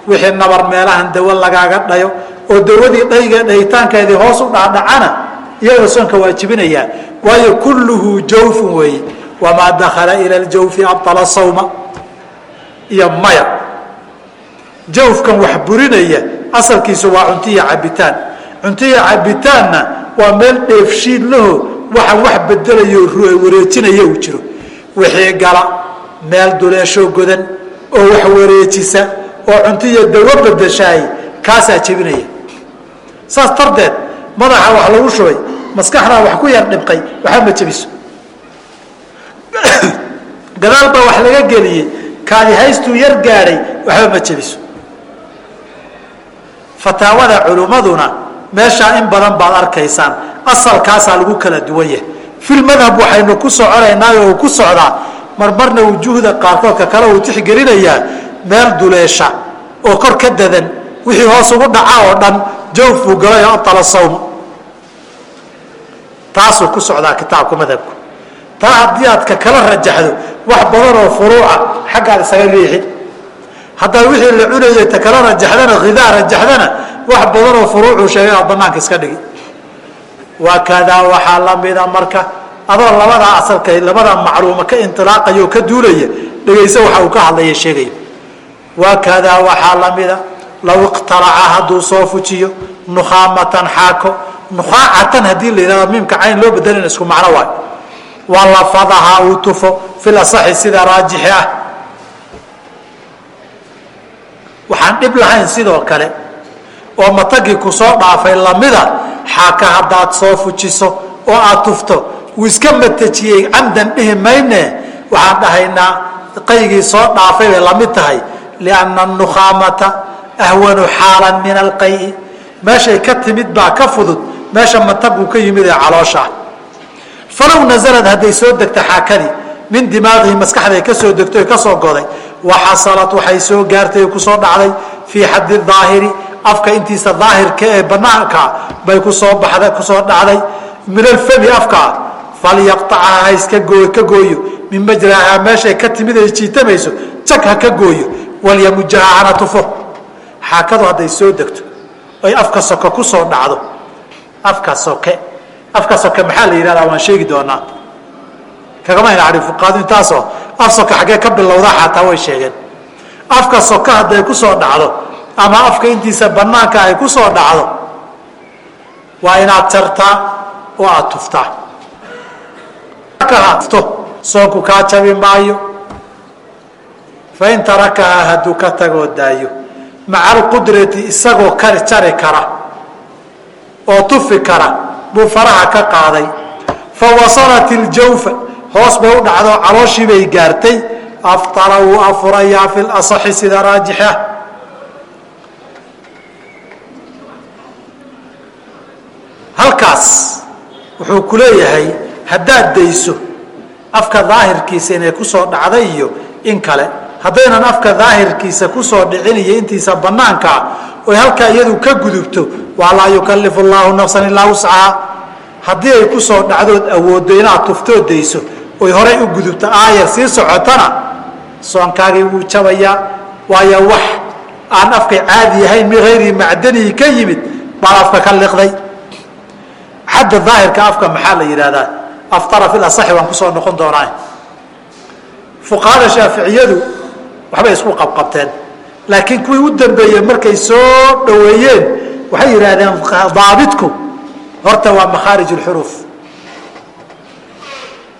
Wixii nabar meelahan dawo lagaaga dhayo oo dawadii dhayga dhayitaankeedii hoos u dhaadhacana iyagoo soonka waa jebinayaa. Waayo kulluhu jawfun weeye. Wamaa dakala ila ljawfi abala sawma. Iyo maya. Jawfkan wax burinaya asalkiisu waa cuntiya cabitaan. Cuntiya cabitaanna waa meel dheefshiid laho waxaan wax bedelayo wareejinaya uu jiro wixii gala meel duleesho godan oo wax wareejisa oo cuntiya dawo bedeshaay kaasaa jebinaya. Saas darteed madaxa wax lagu shubay maskaxdaa wax ku yar dhibqay waxba ma jebiso. Gadaal baa wax laga geliyey kaadihaystuu yar gaadhay waxba ma jebiso. Fataawada culimmaduna meeshaa in badan baad arkaysaan asalkaasaa lagu kala duwan yahay fil madhab waxaynu ku soconaynaa oo ku socdaa marmarna wujuuhda qaarkoodka kale uu tixgelinayaa meel duleesha oo kor ka dadan wixii hoos ugu dhaca oo dhan jawf buu abala sawm. Taasuu ku socdaa kitaabka madhabku. Taa haddii aad ka kala rajaxdo wax badan oo furuuca xaggaad isaga riixin haddaa wixii la cunayay ta kala rajaxdana hidaa rajaxdana wax badan oo furuucuu sheegay aad banaanka iska dhigi wakadaa waxaa lamida marka adoo labadaa asalka labadaa macluuma ka inilaaqaya oo ka duulaya dhegayso waxa uu ka hadlaya sheegaya wakadaa waxaa lamida law iqtalaca hadduu soo fujiyo nukhaamatan xaako nukhaacatan haddii la yidhahdo miimka cayn loo bedelin isku macno waay. Waa lafadaha uu tufo fil asaxi sida raajixi ah. Waxaan dhib lahayn sidoo kale oo matagii ku soo dhaafay lamida xaaka haddaad soo fujiso oo aad tufto wuu iska matajiyey camdan dhihi mayne. Waxaan dhahaynaa qaygii soo dhaafay bay la mid tahay lianna nukhaamata ahwanu xaalan min alqayi. Meeshay ka timid baa ka fudud meesha mataguu ka yimid ee caloosha. Falow nazalad hadday soo degta xaakadii min dimaaqihi maskaxday ka soo degto soo goday waxasalad waxay soo gaartay ku soo dhacday fii xaddi daahiri afka intiisa daahirka ee banaanka bay ku soo baxda ku soo dhacday. Min alfami afkaa falyaqطacha ha iska gooy ka gooyo. Min majrahaa meeshay ka timid ay jiitamayso jag ha ka gooyo. Walyamujaha hana tufo. Xaakadu hadday soo degto ay afka soke ku soo dhacdo. Afka soke afka soke maxaa la yidhahdaa? Waan sheegi doonaa. Kagamayna ari fuqaadu intaasoo af soke xaggee ka bilowdaa xataa way sheegeen. Afka soke hadday ku soo dhacdo ama afka intiisa banaanka ay ku soo dhacdo waa inaad jartaa oo aada tuftaa to soonku kaa jabi maayo fain tarakahaa hadduu ka tagoo daayo maca alqudrati isagoo ka jari kara oo tufi kara buu faraha ka qaaday. Fa wasalat iljawfa hoos bay u dhacdo calooshii bay gaartay. Aftara wuu afurayaa fi lasaxi sida raajixa halkaas wuxuu ku leeyahay haddaad dayso afka daahirkiisa inay ku soo dhacday iyo in kale. Haddaynan afka daahirkiisa ku soo dhicin iyo intiisa banaankaa oy halkaa iyadu ka gudubto waa laa yukalifu llaahu nafsan ilaa wuscaha haddii ay ku soo dhacdood awooddo inaad tuftoo dayso oy horay u gudubto aayar sii socotana soonkaagii wuu jabayaa waayo wax aan afka caadi ahayn min hayri macdanihi ka yimid baad afka ka liqday xadda daahirka afka maxaa la yidhahdaa aftara fi lasaxi waan ku soo noqon doonaa. Fuqahada shaaficiyadu waxbay isku qabqabteen. Laakiin kuwii u dambeeyey markay soo dhoweeyeen waxay yidhaahdeen daabitku horta waa makhaarij lxuruuf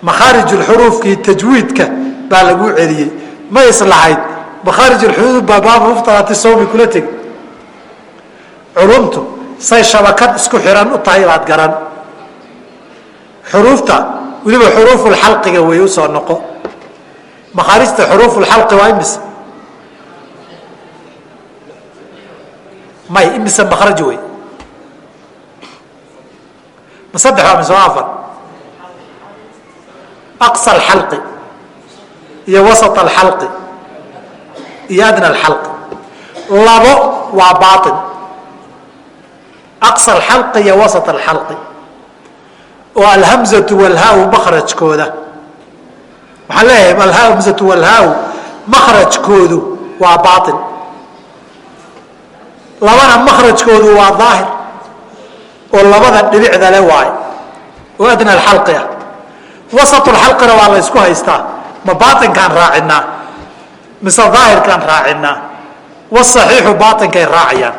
makhaarij lxuruufkii tajwiidka baa lagu celiyey. Ma islahayd makhaarij lxuruuf baa baabu muftarati sawmi kula tegi culumtu say shabakad isku xiran u tahay baad garan. Xuruufta weliba xuruufulxalqiga way u soo noqo. Makhaarijta xuruufulxalqi waa imise may imise makhraj wey ma saddex waa mise afar? Aqsa alxalqi iyo wasat alxalqi iyo adna alxalqi. Labo waa baain aqsa alxalqi iyo wasat alxalqi oo alhamzatu walhaau makrajkooda waxaan leeyahay alhamzatu walhaau makrajkoodu waa baail labana makrajkoodu waa daahir oo labada dhibicda le waay oo adna alxalqi ah wasatulxalqina waa la haystaa ma baatinkaan raacinaa mise daahirkaan raacinaa wasaxiixu baatinkay raacayaan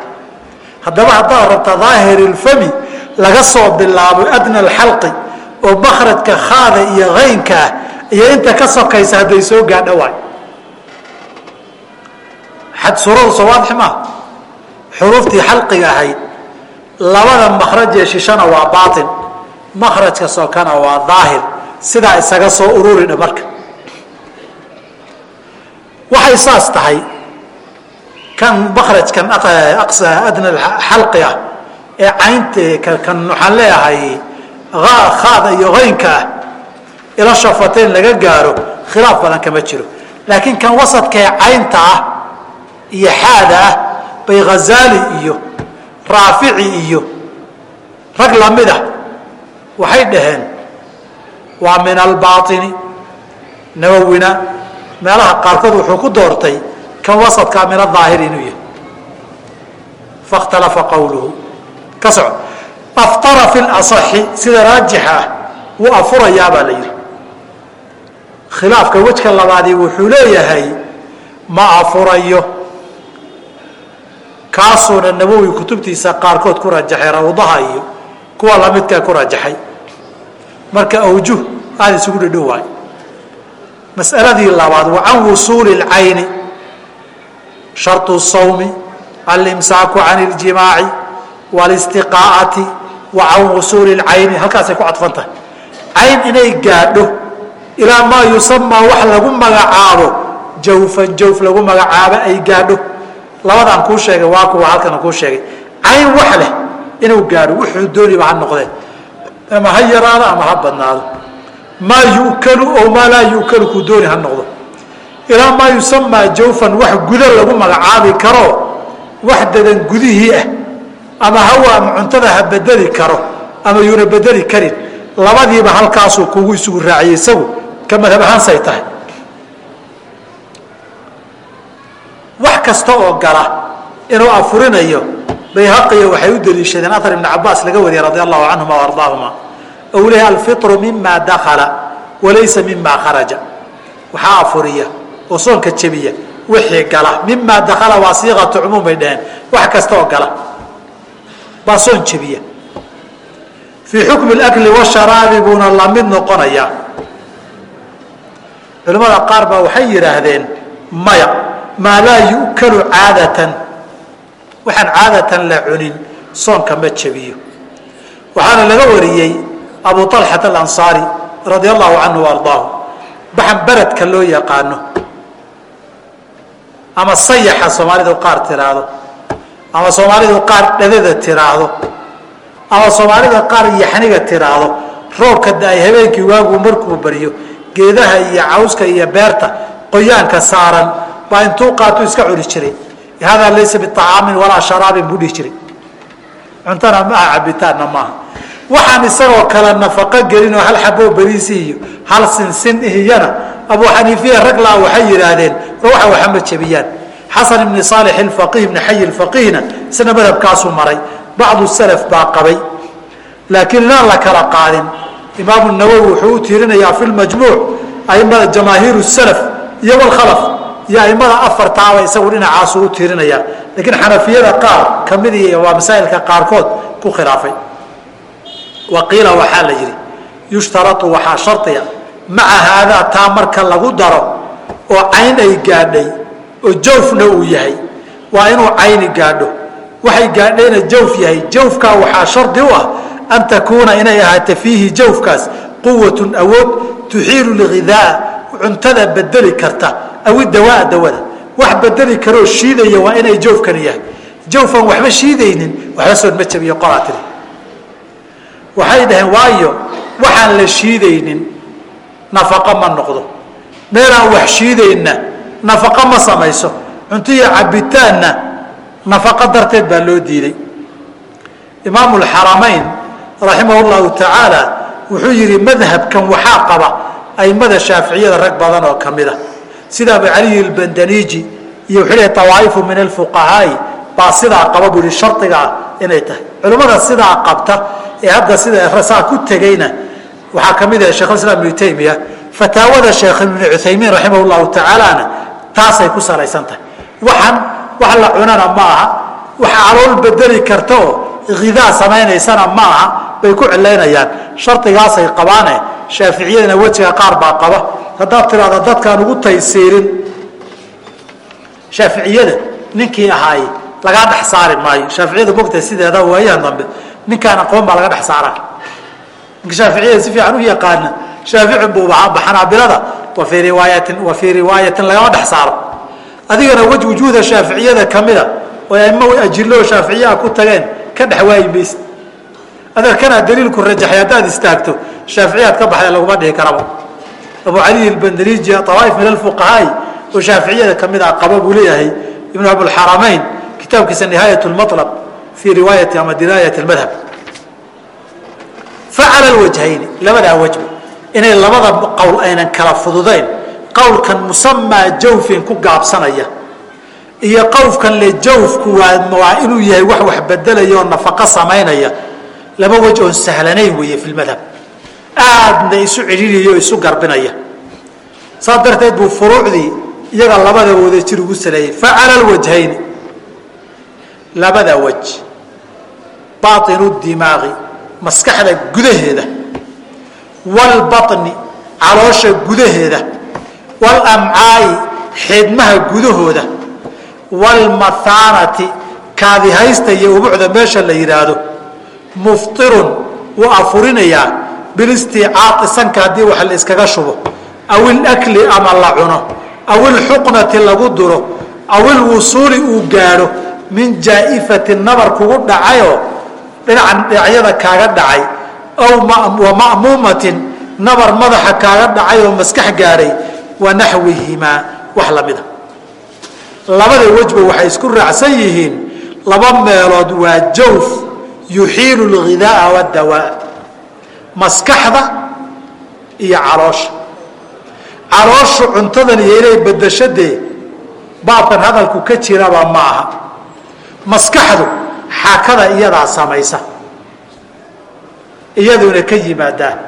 haddaba haddaad rabta daahirulfami laga soo bilaabo adna alxalqi oo makrajka khaada iyo haynka ah iyo inta ka sokaysa hadday soo gaadha waay. Xad suuradu soo waadix maa xuruuftii xalqiga ahayd labada makraj ee shishana waa baatin makrajka sokana waa daahir sidaa isaga soo ururidha marka. Waxay saas tahay kan makrajkan adna xalqi ah ee caynta kan waxaan leeyahay khaada iyo haynka ah ila shafateyn laga gaaro khilaaf badan kama jiro laakiin kan wasadka ee caynta ah iyo xaada ah bay hazaali iyo raafici iyo rag lamida waxay dhaheen waa min albaaini nawowina meelaha qaarkood wuxuu ku doortay kan wasadkaa min adaahiri inuu yahay fakhtalafa qawluhu ka soco aftara fi lasaxi sida raajixa wuu afurayaa baa la yidhi khilaafka wejka labaadii wuxuu leeyahay ma afurayo kaasuuna nawowi kutubtiisa qaarkood ku rajaxay rawdaha iyo kuwa lamidkaa ku rajaxay marka awjuh aada isugu dhadhow waay mas'aladii labaad wa can wusuuli اlcayni sharطu الsawmi alimsaaku can اljimaaci wاlistiqaa'ati wa can wusuuli اlcayni halkaasay ku cadfan tahay cayn inay gaadho ilaa maa yusamaa wax lagu magacaabo jawfan jawf lagu magacaabo ay gaadho labadaan kuu sheegay waa kuwa halkan kuu sheegay cayn wax leh inuu gaadho wuxuu dooniba ha noqdee ama ha yaraado ama ha badnaado maa yukalu oo maa laa yukalu kuu dooni ha noqdo ilaa maa yusamaa jawfan wax guda lagu magacaabi karo wax dadan gudihii ah ama hawa ama cuntada ha bedeli karo ama yuuna bedeli karin labadiiba halkaasuu kugu isugu raaciyey isagu ka madhab ahaansay tahay. Wax kasta oo gala inuu afurinayo bayhaqiya waxay u daliishadeen aar ibn cabaas laga wariyey radi allahu canhuma ardaahuma. Ou leeyahy alfitru mima dakala walaysa mima kharaja. Waxaa afuriya oo soonka jebiya wixii gala. Mima dakala waa cumuum bay dhaheen. Wax kasta oo gala baa soon jebiya. Fii xukmi اakli washaraabi buuna la mid noqonayaa culimmada qaar baa waxay yidhaahdeen maya maa laa yu'kalu caadatan. Waxaan caadatan la cunin soonka ma jebiyo. Waxaana laga wariyey abu طalxat alansaari radia allahu canhu ardaahu. Baxan beredka loo yaqaano ama sayaxa soomaalidu qaar tiraahdo ama soomaalidu qaar dhadada tiraahdo ama soomaalida qaar yaxniga tiraahdo roobka da'ay habeenkii waagu markuu baryo geedaha iyo cawska iyo beerta qoyaanka saaran baa intuu qaatu iska cuni jiray. Hadaa laysa biacaamin walaa sharaabin buu dhihi jiray. Cuntana maaha cabitaanna maaha. Waxaan isagoo kale nafaqo gelin oo hal xaboo beriisi iyo hal sinsin ihiyana abu xaniifiya raglaa waxay yidhaahdeen waxa waxa ma jebiyaan. Xasan ibni saalix ilfaqih ibni xayi ilfaqihna isna madhabkaasuu maray. Bacdu salaf baa qabay. Laakiin inaan la kala qaadin. Imaamu nawowi wuxuu u tiirinayaa fi lmajmuuc aimada jamaahiir salaf iyo walkhalaf iyo aimada afartaaba isagu dhinacaasu u tiirinayaa. Laakiin xanafiyada qaar ka mid iyo waa masaa'ilka qaarkood ku khilaafay. Wa qiila waxaa la yidhi yushtarau waxaa shardiga maca haadaa taa marka lagu daro oo cayn ay gaadhay oo jawfna uu yahay waa inuu cayni gaadho. Waxay gaadhayna jawf yahay. Jawfkaa waxaa shardi u ah an takuuna inay ahaato fiihi jawfkaas quwatun awood tuxiilu lghidaa cuntada bedeli karta awi dawaa dawada. Wax bedeli karoo shiidaya waa inay jawfkani yahay. Jawfan waxba shiidaynin waxba soon ma jabiyo qolaa tiri waxay dhaheen waayo waxaan la shiidaynin nafaqo ma noqdo. Meelaan wax shiidaynna nafaqo ma samayso. Cunto iyo nafaqo darteed baa loo diiday. Imaamu lxaramayn raximah llahu tacaala wuxuu yidhi madhabkan waxaa qaba aimada shaaficiyada rag badan oo ka mid a sida abu caliy iyo wuxuu leeyahy awaa'ifu min alfuqahaai. Baa sidaa qaba buu yihi shardigaa inay tahay. Culimmada sidaa qabta ee hadda sida saa ku tegeyna waxaa ka mid ah shekhulislaam ibnu taymiya fataawada sheekh ibnu cuthaymiin raximah llahu tacaalana taasay ku salaysan tahay. Waxaan wax la cunana ma aha waxa calool bedeli karta oo hidaa samaynaysana ma aha bay ku cilaynayaan shardigaasay qabaane shaaficiyadana wejiga qaar baa qaba. Haddaad tidhahda dadkaan ugu taysiirin shaaficiyada ninkii ahaay lagaa dhex saari maayo. Shaaficiyada mogtahay sideeda waayahan dambe. Ninkaan aqoon baa laga dhex saaraa ninka shaaficiyada si fiican u yaqaana shaaficin buu xanaabilada wa fii riwaayatin wa fii riwaayatin lagama dhex saaro. Adigana wej wujuuda shaaficiyada kamida oo aimo ajilo shaaficiyaha ku tageen ka dhex waayi mayse adeerkanaa daliilku rajaxay haddaad istaagto shaaficiyaad ka baxda laguma dhihi karaba abu caliy albandariiji awaaif min alfuqahaai oo shaaficiyada ka mid ah qaba buu leeyahay. Ibnu abulxaramayn kitaabkiisa nihaayat lmalab fii riwaayati ama diraayat madhab facala lwajhayni labadaa wajba inay labada qowl aynan kala fududayn qowlkan musamaa jawfin ku gaabsanaya iyo qowfkan le jawfku waa inuu yahay wax wax bedelaya oo nafaqo samaynaya laba wej oon sahlanayn weeye fi lmadhab aadna isu celilaya oo isu garbinaya saas darteed buu furuucdii iyaga labada wada jir ugu saleeyey facala lwajhayni labada wej bainu dimaaqi maskaxda gudaheeda. Walbaطni caloosha gudaheeda. Walamcaa'i xeedmaha gudahooda. Walmathaanati kaadihaysta iyo ubucda meesha la yidhaahdo muftirun wuu afurinayaa. Bilistiicaai sanka haddii wax la iskaga shubo. Aw ilakli ama la cuno. Aw ilxuqnati lagu duro. Aw ilwusuuli uu gaadho. Min jaa'ifati nabar kugu dhacayoo dhinacan dhinacyada kaaga dhacay aw ma'muumatin nabar madaxa kaaga dhacay oo maskax gaadhay wa naxwihimaa wax lamida labada wejba waxay isku raacsan yihiin laba meelood waa jawf yuxiilu lghidaaa wadawaa maskaxda iyo caloosha. Calooshu cuntadan iyo inay bedashadee baabkan hadalku ka jiraba ma aha. Maskaxdu xaakada iyadaa samaysa. Iyaduna ka yimaadaan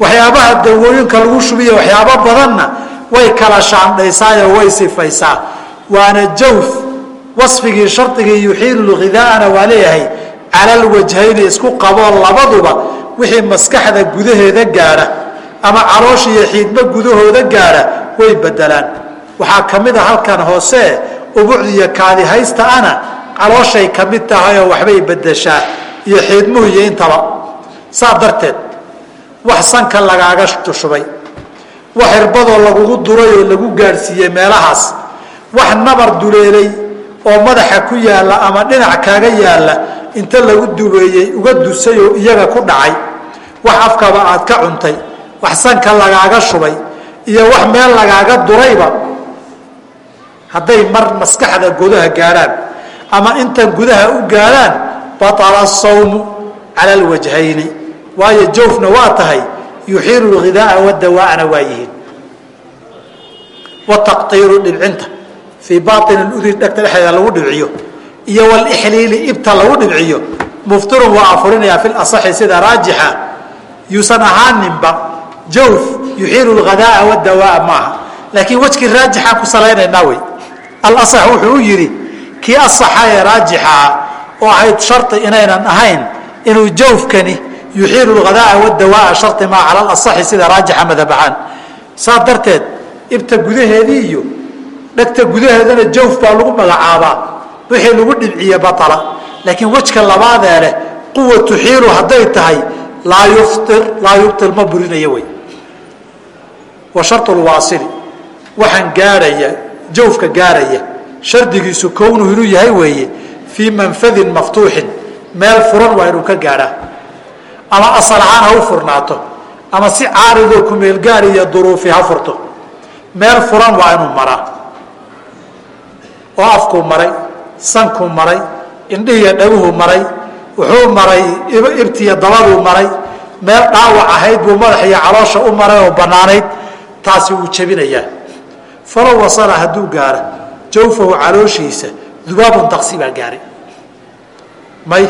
waxyaabaha dawooyinka lagu shubiya waxyaabo badanna way kala shaandhaysaayo way sifaysaa. Waana jawf wasfigii shardigii yuxiilu lghidaana waa leeyahay cala lwajhayni isku qaboo labaduba wixii maskaxda gudaheeda gaadha ama caloosha iyo xiidmo gudahooda gaadha way bedelaan waxaa ka mid a halkan hoose ubucd iyo kaadihaysta ana calooshay ka mid tahay oo waxbay bedeshaa iyo xiidmuhu iyo intaba. Saa darteed wax sanka lagaaga tushubay wax irbadoo lagugu duray oo lagu gaadhsiiyey meelahaas wax nabar duleelay oo madaxa ku yaalla ama dhinac kaaga yaalla inta lagu dubeeyey uga dusay oo iyaga ku dhacay wax afkaba aad ka cuntay wax sanka lagaaga shubay iyo wax meel lagaaga durayba hadday mar maskaxda godaha gaadhaan ama intan gudaha u gaadhaan baala sawmu cala alwajhayni. Waayo jawfna waa tahay yuxiilu lghidaaa wadawaana waa yihiin. Wataqtiiru dhibcinta. Fii baini udri dhegta dhexdeeda lagu dhibciyo. Iyo walixliili ibta lagu dhibciyo. Muftirun waa afurinayaa fi lasaxi sida raajixa. Yuusan ahaaninba jawf yuxiilu lghadaaa wadawaa maaha. Laakiin wejkii raajixa ku salaynaynaa wey. Alasax wuxuu u yidhi kii asaxa ee raajixaa oo ahayd shardi inaynan ahayn inuu jawfkani yuxiilu lghadaaa wadawaa shardi maa cala alasaxi sida raajixa madhabahaan saa darteed ibta gudaheedii iyo dhegta gudaheedana jawf baa lagu magacaabaa wixii lagu dhibciye baala laakiin wejka labaadee leh quwa tuxiilu hadday tahay laa yufir laa yubtil ma burinayo wey. Wa shartu lwaasili waxaan gaadhaya jawfka gaarhaya shardigiisu kownuhu inuu yahay weeye fii manfadin maftuuxin meel furan waa inuu ka gaadhaa ama asal ahaan ha u furnaato ama si caaridoo kumeelgaari iyo duruufi ha furto meel furan waa inuu maraa. Oo afkuu maray sankuu maray indhihiiyo dhaguhu maray wuxuu maray ibtiya dabaduu maray meel dhaawac ahayd buu madax iyo caloosha u maray oo bannaanayd taasi wuu jebinayaa falow wasala hadduu gaaro jawfahu calooshiisa dubaabun daqsi baa gaaray. May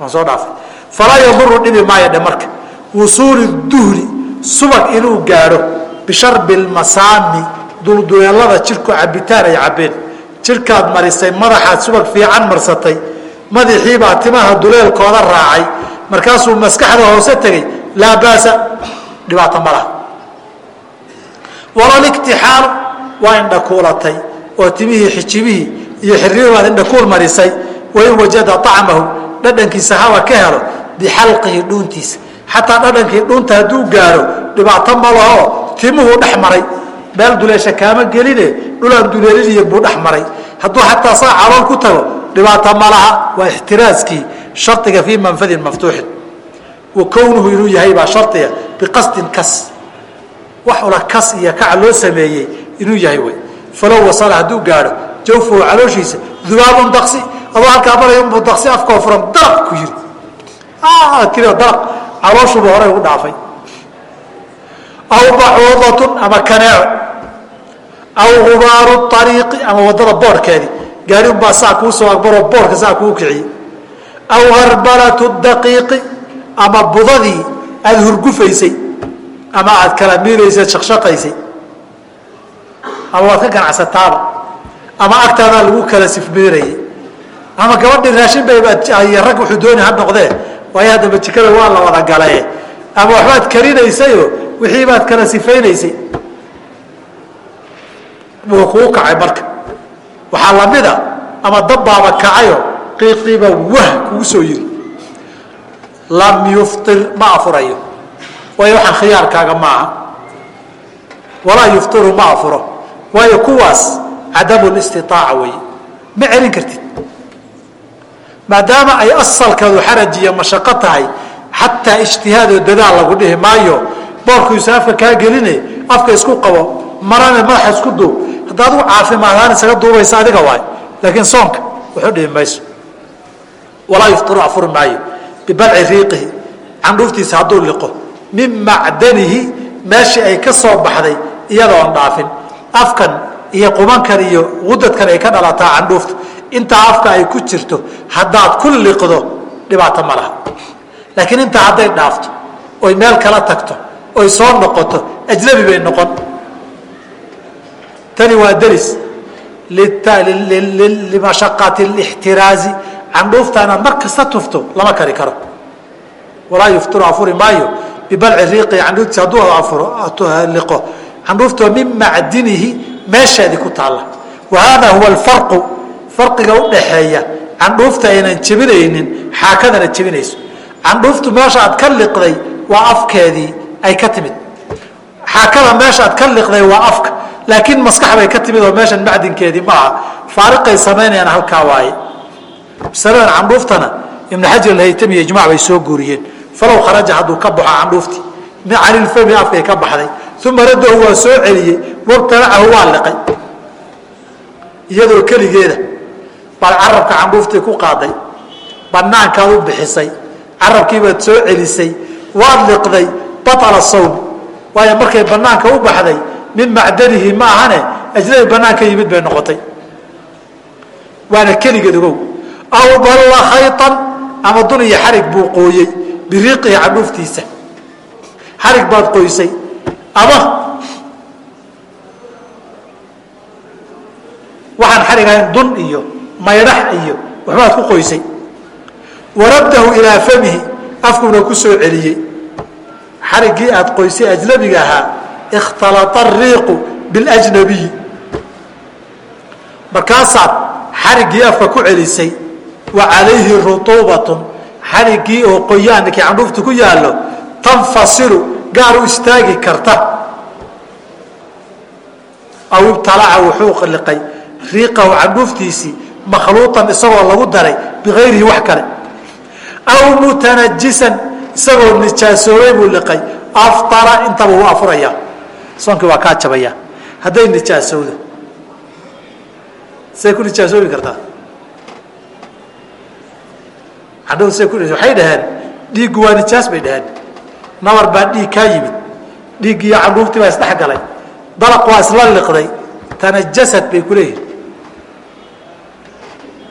waan soo dhaafay. Falaa yaduru dhibi maayo dhe marka wusuuli duhri subag inuu gaadho bisharbi lmasaami dulduleelada jirku cabitaan ay cabbeen. Jirkaad marisay madaxaad subag fiican marsatay madaxiibaa timaha duleelkooda raacay. Markaasuu maskaxda hoose tegey laa baasa dhibaato ma laha. Walaliktixaalu waa indhakuulatay oo timihii xijibihii iyo xiribaad indhakuul marisay. Wain wajada acmahu dhadhankiisa haba ka helo bixalqihi dhuuntiisa. Xataa dhadhankii dhuunta hadduu gaaro dhibaato ma laho timuhuu dhex maray. Meel duleesha kaama geline dhulaan duleeliniyo buu dhex maray. Hadduu xataa saa calool ku tago dhibaato ma laha waa ixtiraaskii shardiga fii manfadin maftuuxin. Wa kownuhu inuu yahay baa shardiga biqasdin kas. Wax ula kas iyo kaca loo sameeyey inuu yahay wey falow wasala hadduu gaadho jawfahu calooshiisa dubaabun daqsi adoo halkaa maraya unbuu daqsi afkoo furan daraq ku yiri tiro daraq calooshuba horey u dhaafay. Aw bacuudatun ama kaneeco. Aw gubaaru ariiqi ama waddada boorhkeedii gaari unbaa saa kuu soo agbaroo boorhka saa kuu kiciyey aw harbalatu daqiiqi ama budadii aada hurgufaysay ama aada kala miiraysay shaqshaqaysay ama waad ka ganacsataaba ama agtaadaa lagu kala sifmeerayay ama gabadhii raashin bay rag wuxuu dooni ha noqdee waayo haddaba jikada waa la wada galaye ama waxbaad karinaysayoo wixii baad kala sifaynaysay. Wuu kuu kacay marka. Waxaa lamida ama dabbaaba kacayo qiiqiiba wah kugu soo yiri. Lam yuftir ma afurayo. Waayo waxaan khiyaarkaaga maaha. Walaa yuftiru ma afuro waayo kuwaas cadamu listiaaca weeye ma celin kartid. Maadaama ay asalkeedu xaraj iyo mashaqo tahay xataa ijtihaadoo dadaal lagu dhihi maayo boorkiisu afka kaa geline afka isku qabo marane madaxa isku duub hadda adigu caafimaadaan isaga duubaysa adiga waay. Laakiin soonka wuxuu dhihi mayso. Walaa yuftiru afuri maayo. Bibalci riiqihi candhuuftiisa hadduu liqo. Min macdanihi meeshii ay ka soo baxday iyadoon dhaafin afkan iyo qumankan iyo udadkan ay ka dhalataa candhuufta intaa afka ay ku jirto haddaad ku liqdo dhibaato ma laha. Laakiin intaa hadday dhaafto oy meel kala tagto oy soo noqoto ajnabi bay noqon. Tani waa deris limashaqati lixtiraazi candhuufta inaad mar kasta tufto lama kari karo. Walaa yuftiru afuri maayo. Bibalci riiqi candhuuftiisa hadduu afurliqo candhuuftoo min macdinihi meesheedii ku taalla. Wa haadaa huwa alfarqu farqiga udhaxeeya candhuufta aynan jebinaynin xaakadana jebinayso candhuuftu meesha aad ka liqday waa afkeedii ay ka timid. Xaakada meesha aad ka liqday waa afka laakiin maskax bay ka timid oo meeshan macdinkeedii maaha faariqay samaynayaan halkaa waaye. Masaladan candhuuftana ibnu xajar alhaytami ijmac bay soo guuriyeen. Falow kharaja hadduu ka baxo candhuuftii canilfami afkay ka baxday uma raddahu waa soo celiyey wabtalacahu waa liqay. Iyadoo keligeeda baad carabka candhuuftii ku qaaday banaankaad u bixisay carabkiibaad soo celisay waad liqday baala sawm. Waayo markay banaanka u baxday min macdanihi ma ahane ajnabi banaanka yimid bay noqotay. Waana keligeed ogow aw dalla khayطan ama dun iyo xarig buu qooyey biriiqihi candhuuftiisa xarig baad qoysay ama waxaan xarig ahayn dun iyo maydhax iyo waxbaad ku qoysay. Waraddahu ilaa famihi afkuuna ku soo celiyey. Xariggii aad qoysay ajnabiga ahaa ikhtalata ariiqu biاljnabiyi markaasaad xariggii afka ku celisay wa calayhi rutuubatun xariggii oo qoyaankii candhuufta ku yaallo tanfasilu gaar u istaagi karta. Aw ibtalaca wuxuu liqay riiqahu candhuuftiisii makhluuqan isagoo lagu daray bikayrihi wax kale. Aw mutanajisan isagoo nijaasoobay buu liqay. Aftara intaba wuu afurayaa. Soonkii waa kaa jabaya. Hadday nijaasowdo say ku nijaasoobi kartaa? Candhuuf say ku waxay dhaheen dhiiggu waa nijaas bay dhaheen nabar baa dhiig kaa yimid. Dhiiggi iyo candhuuftii baa isdhex galay dalaq waa isla liqday. Tanajasad bay ku leeyihiin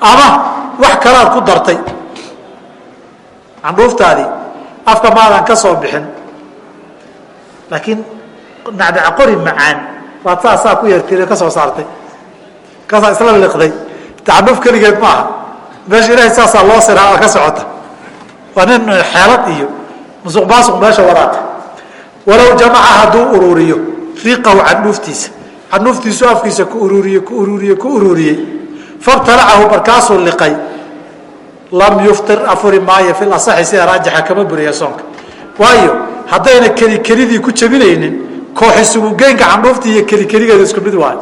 ama wax kalaad ku dartay. Candhuuftaadii afka maadan ka soo bixin. Laakiin nacnaca qori macaan waad saasaa ku yartire ka soo saartay. Kaasaa isla liqday. Candhuuf keligeed maaha. Meesha ilaahay saasaa loo siraa ka socota. Waa nin xeelad iyo musuq meesha waraata walow jamaca hadduu ururiyo riiqahu candhuuftiisa candhuuftiisu afkiisa ku ururiye ku ururiye ku ururiyey fabtalacahu markaasuu liqay. Lam yuftir afuri maayo fi asaxi sida raajixa kama buriya soonka. Waayo haddayna keli kelidii ku jabinaynin kooxisugugeynka candhuuftii iyo keli keligeeda isku mid waayo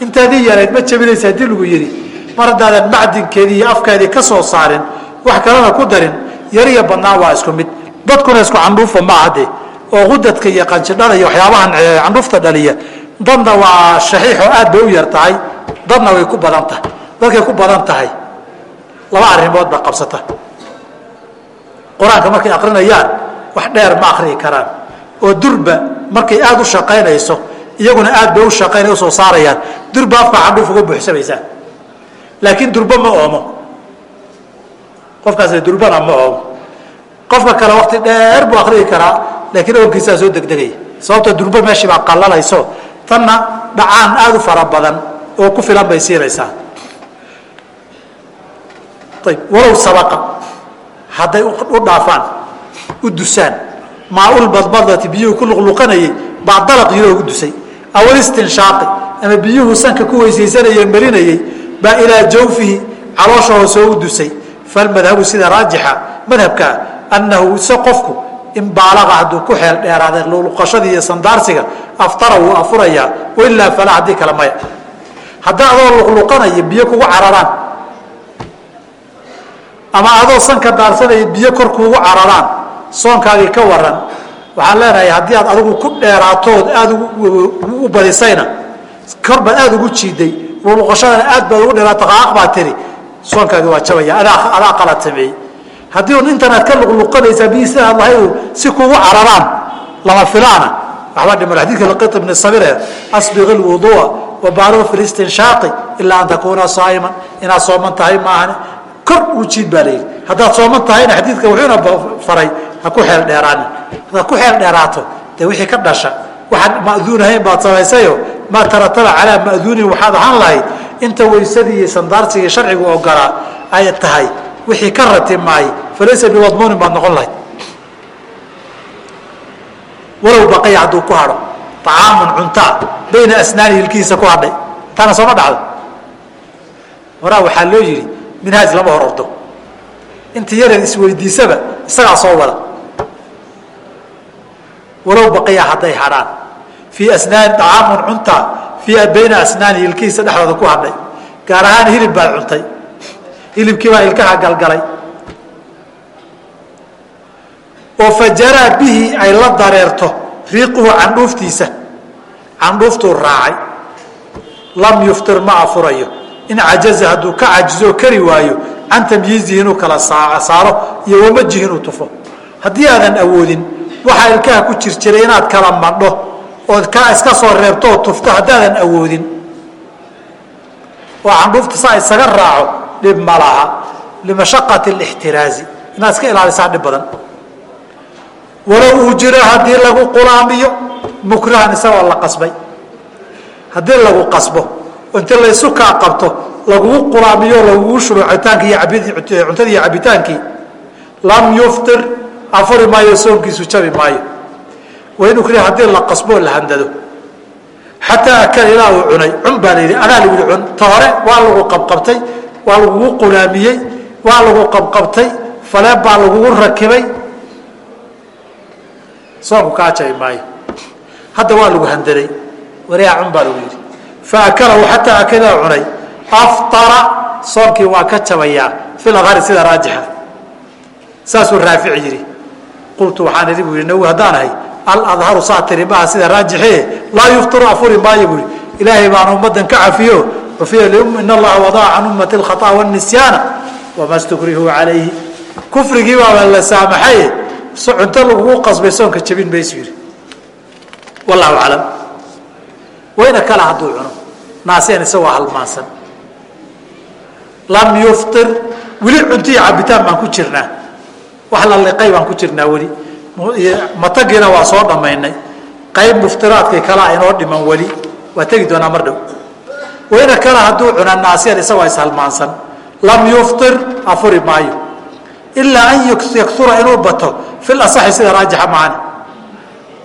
intaadii yarayd ma jabinaysa haddii lagu yidhi mar haddaadan macdinkeedii iyo afkeedii ka soo saarin wax kalena ku darin yariya badnaa waa isku mid dadkuna isku candhuufa maaha de oo qudadka iyo qanjidhada iyo waxyaabahan candhuufta dhaliya dadna waa shaxiixoo aad bay u yar tahay. Dadna way ku badan tahay. Dadkay ku badan tahay. Laba arrimood ba qabsata. Qur'aanka markay akrinayaan wax dheer ma akriyi karaan. Oo durba markay aada u shaqaynayso iyaguna aad bay u shaqaynay u soo saarayaan. Durba afka candhuuf uga buuxsamaysaa. Laakiin durba ma oomo. Qofkaas durbana ma oomo qofka kale wakti dheer buu akriyi karaa laakiin oonkiisaa soo degdegaya sababto durba meeshii baa qallalayso tanna dhacaan aada u fara badan oo ku filan bay siinaysaa. Ayb walow sabaqa. Hadday u dhaafaan u dusaan maaulbadbadati biyuhu ku luqluqanayay baa dalaq yiroo ugu dusay. Awal istinshaaqi ama biyuhu sanka ku weysaysanayee marinayey baa ilaa jawfihi caloosha hoose u dusay. Falmadhabu sida raajixa madhabkaa annahu se qofku in baalaqa hadduu ku xeel dheeraaday luqluqashadii iyo sandaarsiga aftara wuu afurayaa wailaa falaa haddii kale maya hadda adoo luqluqanaya biyo kugu cararaan ama adoo sanka daarsanaya biyo kor kuugu cararaan soonkaagii ka waran waxaan leenahay haddii aad adigu ku dheeraatood aada u badisayna kor baad aada ugu jiiday luqluqashadana aad baad ugu dheeraato qaaq baa tiri soonkaagii waa jabaya adaa adaa qalad sameeyey haddii un intan aad ka luqluqanaysaa biyi sida aad lahayd si kuugu cararaan lama filaana. Waxba dhima xadiidka laqit ibni sabire asbiq ilwudua wabaaluu fi listinshaaqi ilaa an takuuna saa'iman. Inaad sooman tahay maahane kor uu jiid baa layidhi haddaad sooman tahayna xadiidka wuxuuna faray ha ku xeel dheeraanin haddaad ku xeel dheeraato. Dee wixii ka dhasha. Waxaad ma'duun ahayn baad samaysayo. Maa tarataba calaa ma'duunin waxaad ahaan lahayd. Inta weysadii iyo sandaarsigii sharcigu ogolaa ay tahay wixii ka ratimaay falaysa biwadmuunin baad noqon lahayd. Walow baqiya hadduu ku hadho. Acaamun cuntaa bayna asnaani hilkihiisa ku hadhay. Taana sooma dhacdo. Horaa waxaa loo yidhi minhaaj lama hor ordo inta yareed isweydiisaba isagaa soo wada. Walow baqiya hadday hadhaan. Fii asnaani acaamun cuntaa fii bayna asnaani hilkihiisa dhexdooda ku hadhay. Gaar ahaan hilib baad cuntay hilibkii baa ilkaha galgalay. oo fajaraa bihi ay la dareerto riiquhu candhuuftiisa. Candhuuftuu raacay. Lam yuftir ma afurayo. In cajaza hadduu ka cajizoo kari waayo can tamyiizihi inuu kala saaro iyo wamajihi inuu tufo. Haddii aadan awoodin waxaa ilkaha ku jir jiray inaad kala madho ood ka iska soo reebto oo tufto haddaadan awoodin. Oo candhuufta saa isaga raaco dhib ma laha limashaqati lixtiraazi inaad iska ilaalisaa dhib badan. Walow uu jiro haddii lagu qulaamiyo mukrahan isagoo la qasbay. Haddii lagu qasbo inti laysu kaa qabto lagugu qulaamiyo lagugu shubo cabitaankii iyo cuntadii iyo cabitaankii lam yuftir afuri maayo soonkiisu jabi maayo. Wain ukriha haddii la qasboo la handado. Xataa akala ilaa uu cunay. Cun baa la yidhi anaa lagu yihi cun. Ta hore waa lagu qabqabtay waa lagugu qulaamiyey waa lagu qabqabtay falee baa lagugu rakibay. Soonku kaa jabi maayo. Hadda waa lagu handaday wareeha cun baa lagu yidhi. Faakalahu xataa akadaa cunay. Aftara soonkii waa ka jabayaa. Fi lahari sida raajixa. Saasuu raafici yidhi. Qultu waxaan idhi buu yidhi nawi haddaan ahay aladharu saa tiri maaha sida raajixee laa yuftiru afuri maayo buu yidhi. Ilaahay baan ummaddan ka cafiyo wafiya in allaha wadaca can ummati alkhaطa wاnisyaana wama stukrihuu calayhi kufrigii baaba la saamaxay so cunto lagugu qasbay soonka jabin maysu yidhi. Wallahu aclam. Wayna kala hadduu cuno. Naaseen isagoo halmaansan. Lam yuftir. Weli cunto iyo cabitaan baan ku jirnaa. Wax la liqay baan ku jirnaa weli. Matagiina waa soo dhammaynay. Qayb muftiraadkay kalaa inoo dhiman weli. Waa tegi doonaa mar dhow wayna kala hadduu cuna naasiyan isagoo ishalmaansan lam yuftir afuri maayo. Ilaa an yakura inuu bato fil asaxi sida raajixa maahane.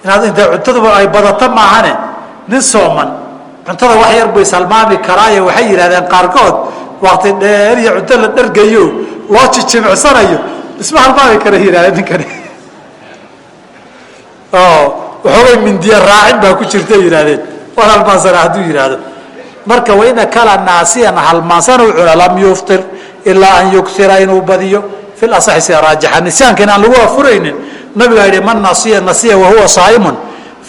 Inaad inta cuntaduba ay badato maahane nin sooman. Cuntada wax yar buu ishalmaami karaaye waxay yidhahdeen qaarkood wakti dheer iyo cunto la dhargayo loo jijimicsanayo isma halmaami kara yidhahdeen ninkani. Waxoogay mindiya raacin baa ku jirta yidhahdeen war halmaansana hadduu yidhaahdo marka wayna kala naasiyan halmaansan u cuna lam yuftir ilaa an yuktira inuu badiyo. Fi lasaxi sida raajixa nisyaankan aan lagu afuraynin. Nabigaa yihi man nasiya nasiya wahuwa saa'imun.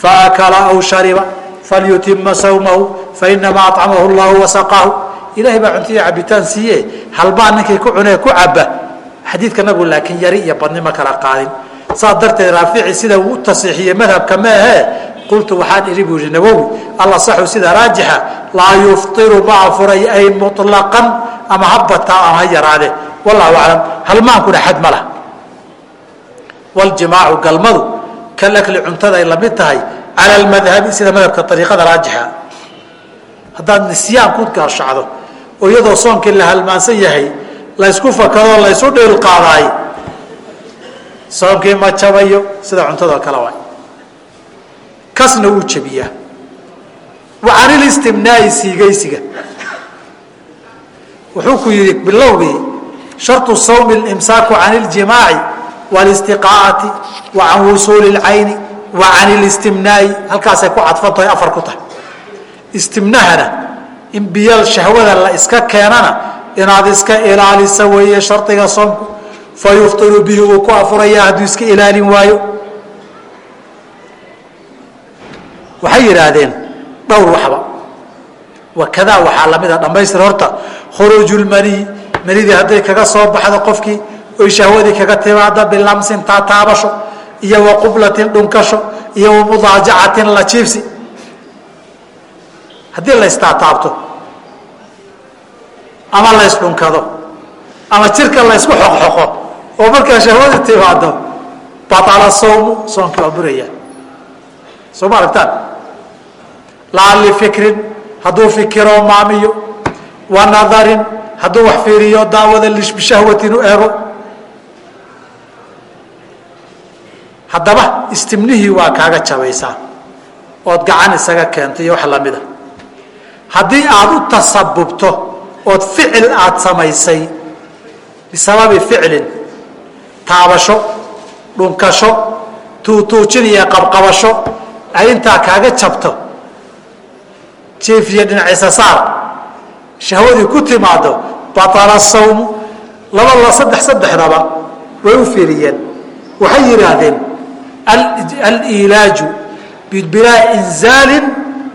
Faakala aw shariba falyutima sawmahu fainamaa acamahu llahu wasaqaahu ilahay baa cuntiya cabitaan siiye halbaa ninkii ku cunee ku caba xadiidka nabigu laakiin yari iyo badnimo kala qaadin saas darteed raafici sida uu u tasiixiyey madhabka ma ahee qultu waxaan idhi buu yihi nawowi alasaxu sida raajixa laa yuftiru ma afuray ay muطlaqan ama ha bataa ama ha yaraade. Wallahu aclam halmaankuna xad ma lah waljimaacu galmadu kalakli cuntada ay la mid tahay cala almadhabi sida madhabka ariiqada raajixa. Haddaad nisyaan ku gaashacdo oo iyadoo soonkii la halmaansan yahay laysku fakadoo laysu dhiil qaadaay soonkii ma jabayo sida cuntadoo kale waay kasna wuu jabiyaa wa canilistimnaai siigaysiga wuxuu ku yidhi bilowgii sharطu sawmi اlimsaaku can اljimaaci wاlistiqaa'ati wa can wusuuli اlcayni wa can اlistimnaai halkaasay ku cadfan tahay afar ku tahay istimnahana in biyal shahwada la iska keenana inaad iska ilaalisa weeye shardiga soomku fayuftiru bihi uu ku afuraya hadduu iska ilaalin waayo Waxay yidhaahdeen dhowr waxba. Wakadaa waxaa lamida dhammaystir horta khuruuju lmaniy manidii hadday kaga soo baxdo qofkii oy shahwadii kaga timaada bilamsin taataabasho iyo wa dhunkasho iyo wa la jiifsi haddii laystaataabto ama laysdhunkado ama jirka laysku xoqxoqo oo markaa shahwadi timaado baala sawmu soonkii waa buraya. Soo ma aragtaan laa lifikrin hadduu fikiro maamiyo wa nadarin hadduu wax fiiriyo daawada bishahwatin u eego haddaba istimnihii waa kaaga jabaysaa ood gacan isaga keento iyo wax lamida haddii aada u tasabubto ood ficil aada samaysay bisababi ficlin taabasho dhunkasho tuutuujin iyo qabqabasho ay intaa kaaga jabto jeefiya dhinaciisa saar shahwadii ku timaado baala sawmu laba la saddex saddexdaba way u fiiriyeen waxay yidhaahdeen alilaaju bilaa inzaalin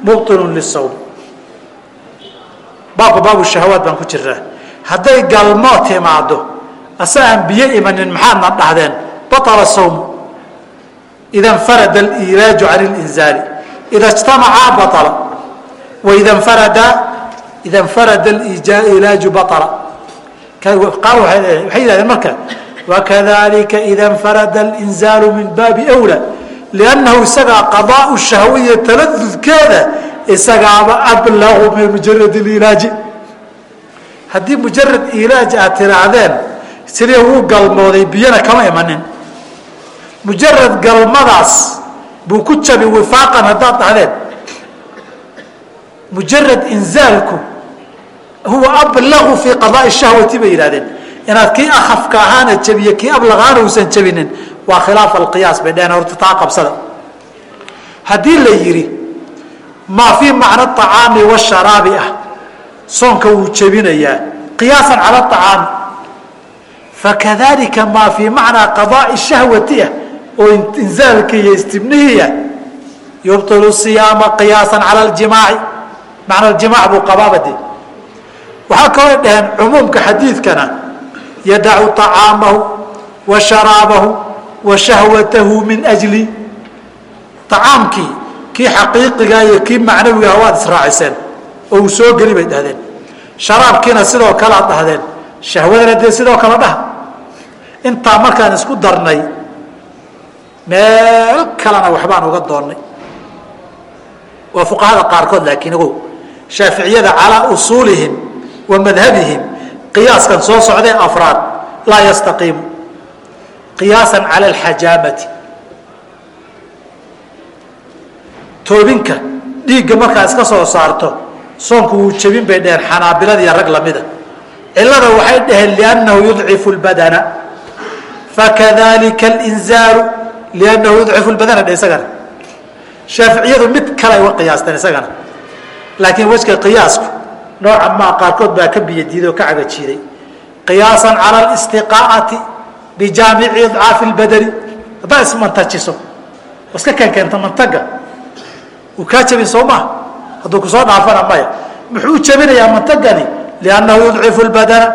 mubطilun lisawm baabka baabu shahawaad baan ku jirnaa hadday galmo timaado ase aan biyo imanin maxaadna dhahdeen baطala sawmu ida nfarada alilaaju can اlinzaali ida اjtamacaa baطala wida nfarada ida nfarada ilaaju bala qaar waxay yidhahdeen marka wakadalika ida nfarada alinzaalu min baabi wla liannahu buu ku jabi wifaaqan haddaad dhahdeen mujarad inzaalku huwa ablagu fii qadaai shahwati bay yidhahdeen inaad kii akafka ahaana jabiye kii ablaqaana uusan jabinin waa khilaaf alqiyaas bay dheheen horta taa qabsada. Haddii la yidhi maa fii macna acaami washaraabi ah soonka wuu jebinayaa qiyaasan cala acaami fakadalika maa fii macnaa qadaai shahwati ah oo inzaalka iyo istibnihiia yubطilu siyaama qiyaasan cala ljimaaci macna aljimaac buu qabaabade waxaa kaloo dhaheen cumuumka xadiidkana yadacu acaamahu wa sharaabahu wa shahwatahu min ajli. Acaamkii kii xaqiiqiga iyo kii macnawigaha waad israaciseen oo uu soo geli bay dhahdeen. Sharaabkiina sidoo kale dhahdeen shahwadana dee sidoo kale dhaha. Intaa markaan isku darnay meel kalena waxbaan uga doonnay. Waa fuqahada qaarkood laakiin ogow shaaficiyada calaa usuulihim wa madhabihim qiyaaskan soo socdee afraad laa yastaqiimu qiyaasan cala alxajaamati. Toobinka dhiigga markaa iska soo saarto soonku wuu jebin bay dheheen xanaabiladiiyo rag lamida cilada waxay dhaheen liannahu yudcifu lbadana fakadalika alinzaalu liannahu yudcifu lbadana dhe isagana. Shaaficiyadu mid kale ay uga qiyaasteen isagana laakiin wejka qiyaasku nooca maa qaarkood baa ka biyadiiday oo ka cagajiiday qiyaasan cala alistiqaa'ati bijaamici idcaafi lbadani haddaa ismantajiso iska keenkeenta mantaga. Uu kaa jabin soo maha hadduu ku soo dhaafana maya. Muxuu jabinayaa mantagani? Liannahu yudcifu lbadana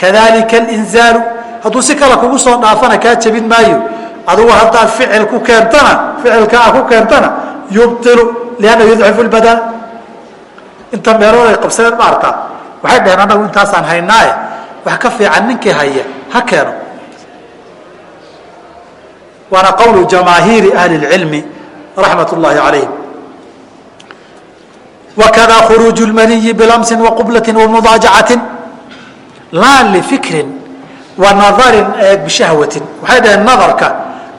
kadalika alinzaalu. Hadduu si kale kugu soo dhaafana kaa jabin maayo. Adugu haddaad ficil ku keentana ficilkaa ku keentana yubtilu liannahu yudcifu lbadana inta meelood ay qabsadeen ma arkaa waxay dhaheen annagu intaasaan haynaaye wax ka fiican ninkii haya ha keeno. Waana qowlu jamaahiiri ahli اlcilmi raxmat اllahi calayhim wakada khuruuju lmaniyi bilamsin waqublatin wamudaajacatin laa lifikrin wa nadarin bishahwatin. Waxay dhaheen nadarka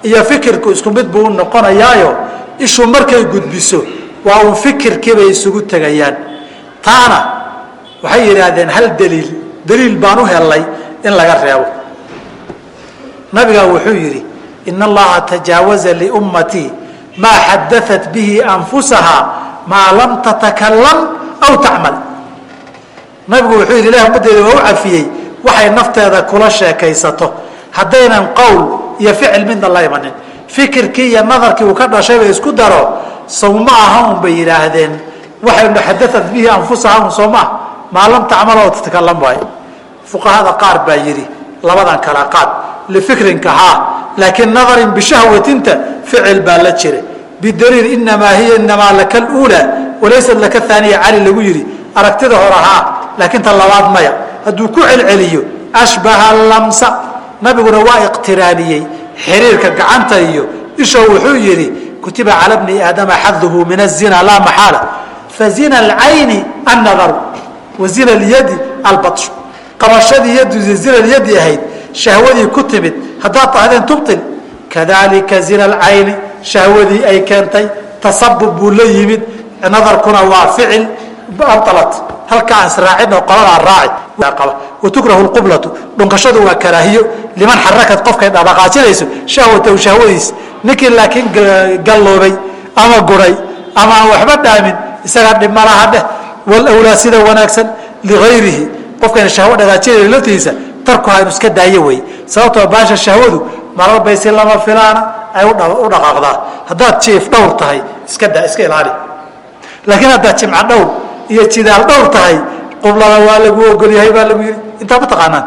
iyo fikirku isku mid buu u noqonayaayo ishu markay gudbiso waa uun fikirkiibay isugu tegayaan taana. Waxay yidhaahdeen hal daliil? Daliil baan u helay in laga reebo. Nabigaa wuxuu yidhi in allaha tajaawaza liummatii maa xadaat bihi anfusaha maa lam tatakalam aw tacmal. Nabigu wuxuu yidhi ilahi ummaddeeda waa u cafiyey waxay nafteeda kula sheekaysato. Haddaynan qowl iyo ficil midna la imanin. Fikirkii iyo nadarkii uu ka dhashayba isku daro. Sawma aha un bay yidhaahdeen waxaynu xadaat bihi anfusaha un soo maa maa lam tacmal aw tatakalam waay. Fuqahada qaar baa yidhi labadan kala qaad. Lifikrinka laakiin nadarin bishahwatinta ficil baa la jira bidaliil inamaa hiya inamaa laka luulaa walaysat laka aaniya cali lagu yidhi. Aragtida hore haa laakiin ta labaad maya. Hadduu ku celceliyo ashbaha lamsa. Nabiguna waa iqtiraaniyey xiriirka gacanta iyo isho wuxuu yidhi kutiba cala bni aadama xaduhu min azina laa maxaala fazina alcayni annadaru wa zina lyadi albatshu qabashadii yadu zina lyadi ahayd shahwadii ku timid haddaad tahdeen tubtil kadalika zina alcayni shahwadii ay keentay tasabub buu la yimid nadarkuna waa ficil alat halkaa aan israacin oo qoladaa raaci watukrahu lqublatu dhunkashadu waa karaahiyo liman xarakad qofkay dhaqaaqaajinayso shahwatahu shahwadiis ninkii laakiin galloobay ama guray ama aan waxba dhaamin isagaa dhibmalaha dheh. Walwlaa sida wanaagsan liayrihi qofkayna shahwo dhagaajinay laftiisa tarkuha inu iska daayo wey. Sababtoo baasha shahwadu marar bay si lama filaana ay u dhaqaaqdaa. Haddaad jiif dhowr tahay iska da iska ilaali. Laakiin haddaad jimco dhowr iyo jidaal dhowr tahay qublada waa lagu ogolyahay baa lagu yidhi. Intaa ma taqaanaan?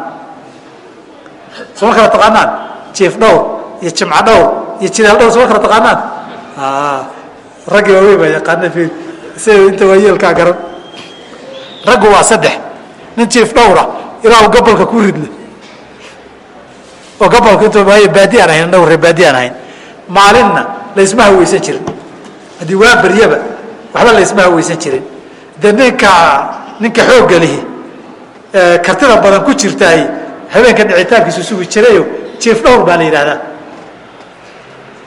Sooma kala taqaanaan? Jiif dhowr iyo jimco dhowr iyo jidaal dhowr sooma kala taqaanaan? Raggii waaweyn baa yaqaana sida inta waayeelkaa garan. Raggu waa saddex. Nin jiif dhowra ilaa gobolka ku ridna oo gobolka int baadi aan ahayn dhowr ree baadi aan ahayn. Maalinna laysma haweysan jirin. Haddii waa beryaba waxba laysma haweysan jirin. De ninka ninka xoogga lihi kartida badan ku jirtaay habeenka dhicitaankiisu sugi jirayo jiif dhowr baa la yidhaahdaa.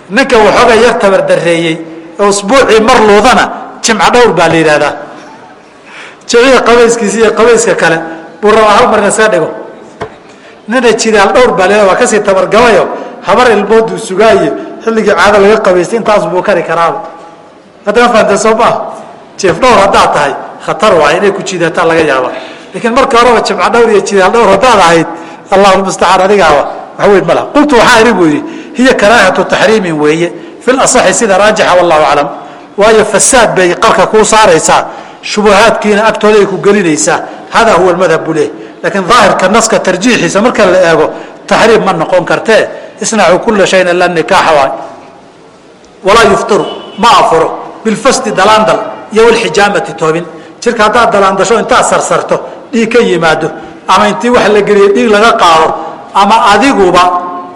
Ninka waxooga yar tabardareeyey oo usbuucii mar luudana jimco dhowr baa la yidhaahdaa jimciga qabayskiisa iyo qabayska kale buu rabaa hal marna iska dhigo. Nina jidaal dhowr baa la waa ka sii tabargabayo habar ilmooduu sugaayo xilligii caado laga qabaystay intaas buu kari karaaba. Haddama fahamtee soo maaha jiif dhowr haddaad tahay khatar waay inay ku jiidataan laga yaaba. Laakiin marka horeba jimco dhowr iyo jidaal dhowr haddaad ahayd allahu mustacaan adigaaba wax weyn ma laha. Qultu waxaa idhi buu yidhi hiya karaahatu taxriimin weeye. Fi lasaxi sida raajixa wallahu aclam waayo fasaad bay qalka kuu saaraysaa shubahaadkiina agtooda ay ku gelinaysaa. Hada huwa madhab buu leeyahy laakiin daahirka naska tarjiixiisa marka la eego taxriim ma noqon kartee isnacu kula shayin ila nikaaxa waay. Walaa yuftiru ma afuro. Bilfasdi dalaandal iyo walxijaamati toobin. Jirka haddaad dalaandasho intaad sarsarto dhiig ka yimaado ama intii wax la geliyo dhiig laga qaado ama adiguba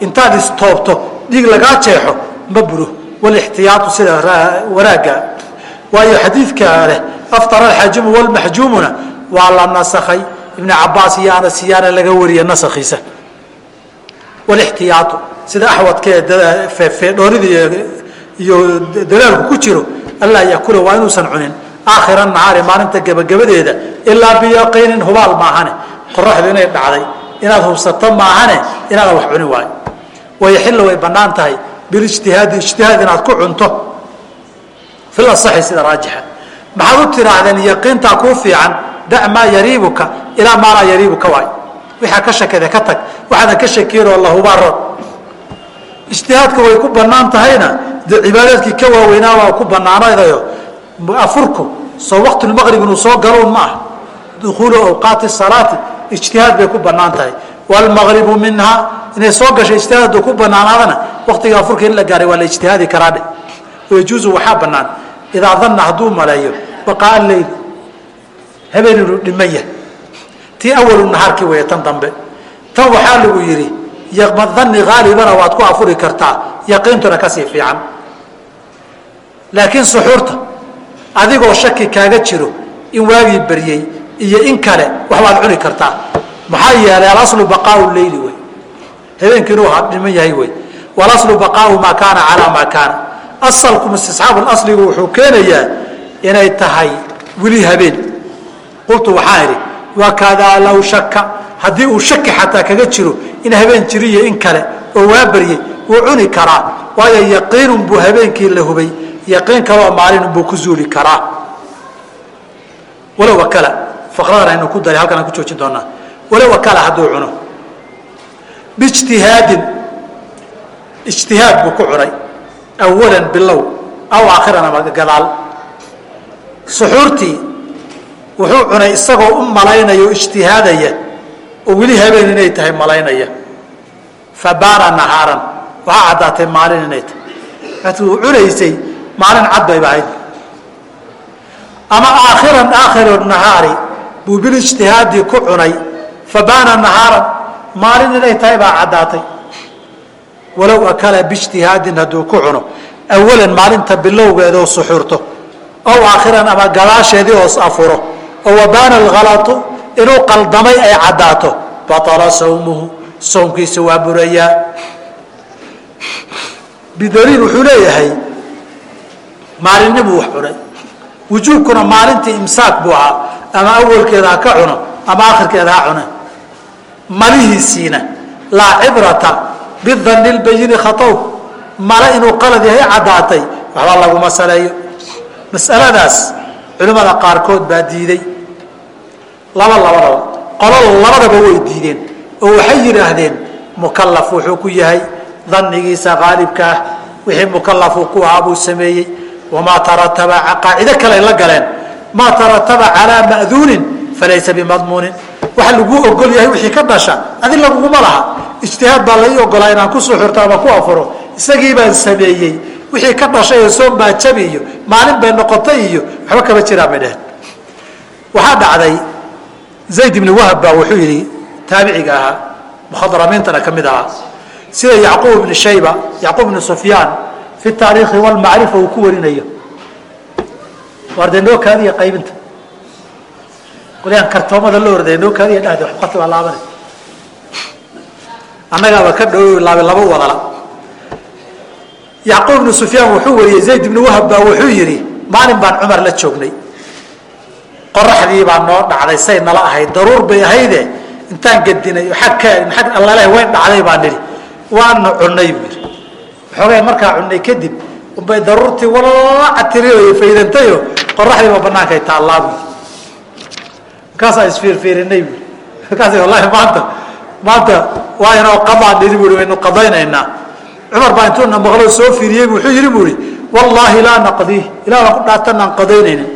intaad istoobto dhiig lagaa jeexo ma buro walixtiyaatu sida wanaagga waayo xadiidka leh aftara alxajimu walmaxjuumuna waa la nasakhay ibn cabaas iyo anasiyaana laga wariye nasakhiisa walixtiyaatu sida axwadkee feedhoonida iyo dalaalku ku jiro allaa yakula waa inuusan cunin aakhira nahaari maalinta gebagabadeeda ilaa biyaqiinin hubaal maahane qoraxdu inay dhacday inaad hubsato maahane inaadan wax cunin waayo wayaxilla way bannaan tahay bilijtihaadi ijtihaad inaad ku cunto. Fil asaxi sida raajixa. Maxaad u tidhaahdeen yaqiintaa kuu fiican dac maa yariibuka ilaa maa laa yariibuka waay waxaa ka shakada ka tag waxaadan ka shakiinoo lahubaa rood ijtihaadka way ku bannaan tahayna dee cibaadaadkii ka waaweynaa waa ku bannaanaydayo. Afurku soo waqtulmaqrib inuu soo galuun ma ah. Dukuulu awqaati salaati ijtihaad bay ku bannaan tahay waalmaqribu minhaa inay soo gashay ijtihaaddu ku bannaanaadana waqtiga afurka in la gaaray waa la ijtihaadi karaa dheh wayajuusu waxaa bannaan idaa danna hadduu maleeyo baqaa leyl habeen inuu tii awalu nahaarkii weeye tan dambe tan waxaa lagu yidhi dani haalibana waad ku afuri kartaa yaqiintuna ka sii fiican laakiin suxuurta adigoo shaki kaaga jiro in waagii baryey iyo in kale waxbaad cuni kartaa maxaa yeelay alaslu baqaau leyli wey habeenkii inuu dhiman yahay wey walaslu baqaau maa kaana calaa maa kaana. Asalku istisxaabu asligu wuxuu keenayaa inay tahay weli habeen. Qultu waxaan idhi wakadaa low shaka haddii uu shaki xataa kaga jiro in habeen jiriyo in kale oo waa baryey wuu cuni karaa. Waayo yaqiinun buu habeenkii la hubay. Yaqiin kaloo maalin buu ku zuuli karaa. Walow wakala faqradan aynu ku daray halkan aan ku joojin doonaa walow wakala hadduu cuno. Biijtihaadin ijtihaad buu ku cunay. Awalan bilow aw aakhiran ama gadaal. Suxuurtii wuxuu cunay isagoo u malaynaya o ijtihaadaya oo weli habeen inay tahay malaynaya. Fa baana nahaaran waxaa caddaatay maalin inay tahay. Markaati uu cunaysay maalin cad bayba ahayd ama aakhiran aakhiru nahaari buu bilijtihaadii ku cunay fa baana nahaaran maalin inay tahay baa caddaatay. Walow akala biijtihaadin hadduu ku cuno awalan maalinta bilowgeedoo suxuurto ow aakhiran ama gadaasheedii oos afuro oo wabaana alhalatu inuu qaldamay ay caddaato baala sawmuhu soomkiisa waa burayaa bidaliil wuxuu leeyahay maalinimuu wax cunay wujuubkuna maalintii imsaak buu ahaa ama awalkeeda ha ka cuno ama akhirkeeda ha cune malihiisiina. Laa cibrata bidani lbayini khatow male inuu qalad yahay caddaatay. Waxba laguma saleeyo masaladaas culimmada qaarkood baa diiday. Laba labadaba. Qolo labadaba way diideen. Oo waxay yidhaahdeen mukalaf wuxuu ku yahay danigiisa qaalibka ah. Wixii mukalafuu ku ahaa buu sameeyey. Wamaa tarataba qaacido kale la galeen. Maa tarataba calaa ma'duunin falaysa bimadmuunin waxa laguu ogol yahay wixii ka dhasha adi laguguma laha. Ijtihaad baa lai ogolaa inaan ku suxurto ama ku afuro. Isagii baan sameeyey wixii ka dhashay oo soom baa jabi iyo maalin bay noqotay iyo waxba kama jiraan bay dheheen waxaa dhacday zayd ibni wahab baa wuxuu yidhi taabiciga ahaa mukhadramiintana ka mid ahaa sida yacquub ibni shayba yacquub ibni sufyaan fi taariikhi walmacrifa uu ku warinayo. Waar dee noo kaadiya qaybinta qolyaan kartoomada la ordaya noo kaadiya dhahde waqti baa laabanay annagaaba ka dhow laabe laba wadala. Yacquub ibnu sufyaan wuxuu wariyey zayd ibni wahab baa wuxuu yidhi maalin baan cumar la joognay. Qoraxdii baa noo dhacday say nala ahayd daruur bay ahayde intaan gedinay ag ag allale way dhacday baan nidhi. Waana cunnay buu yidhi. Waxoogay markaa cunnay kadib unbay daruurtii walaaca tiriyo faydantayo qoraxdiiba bannaankay taallaa buu yidhi markaasaa isfiirfiirinay buu markaas wallahi maanta maanta waa inoo qadaan nidhi bui waynu qadaynaynaa. Cumar baa intuuna maqlo soo fiiriyey wuxuu yidhi buu ihi wallaahi laa naqdiih ilah baan ku dhaatanaan qadaynaynin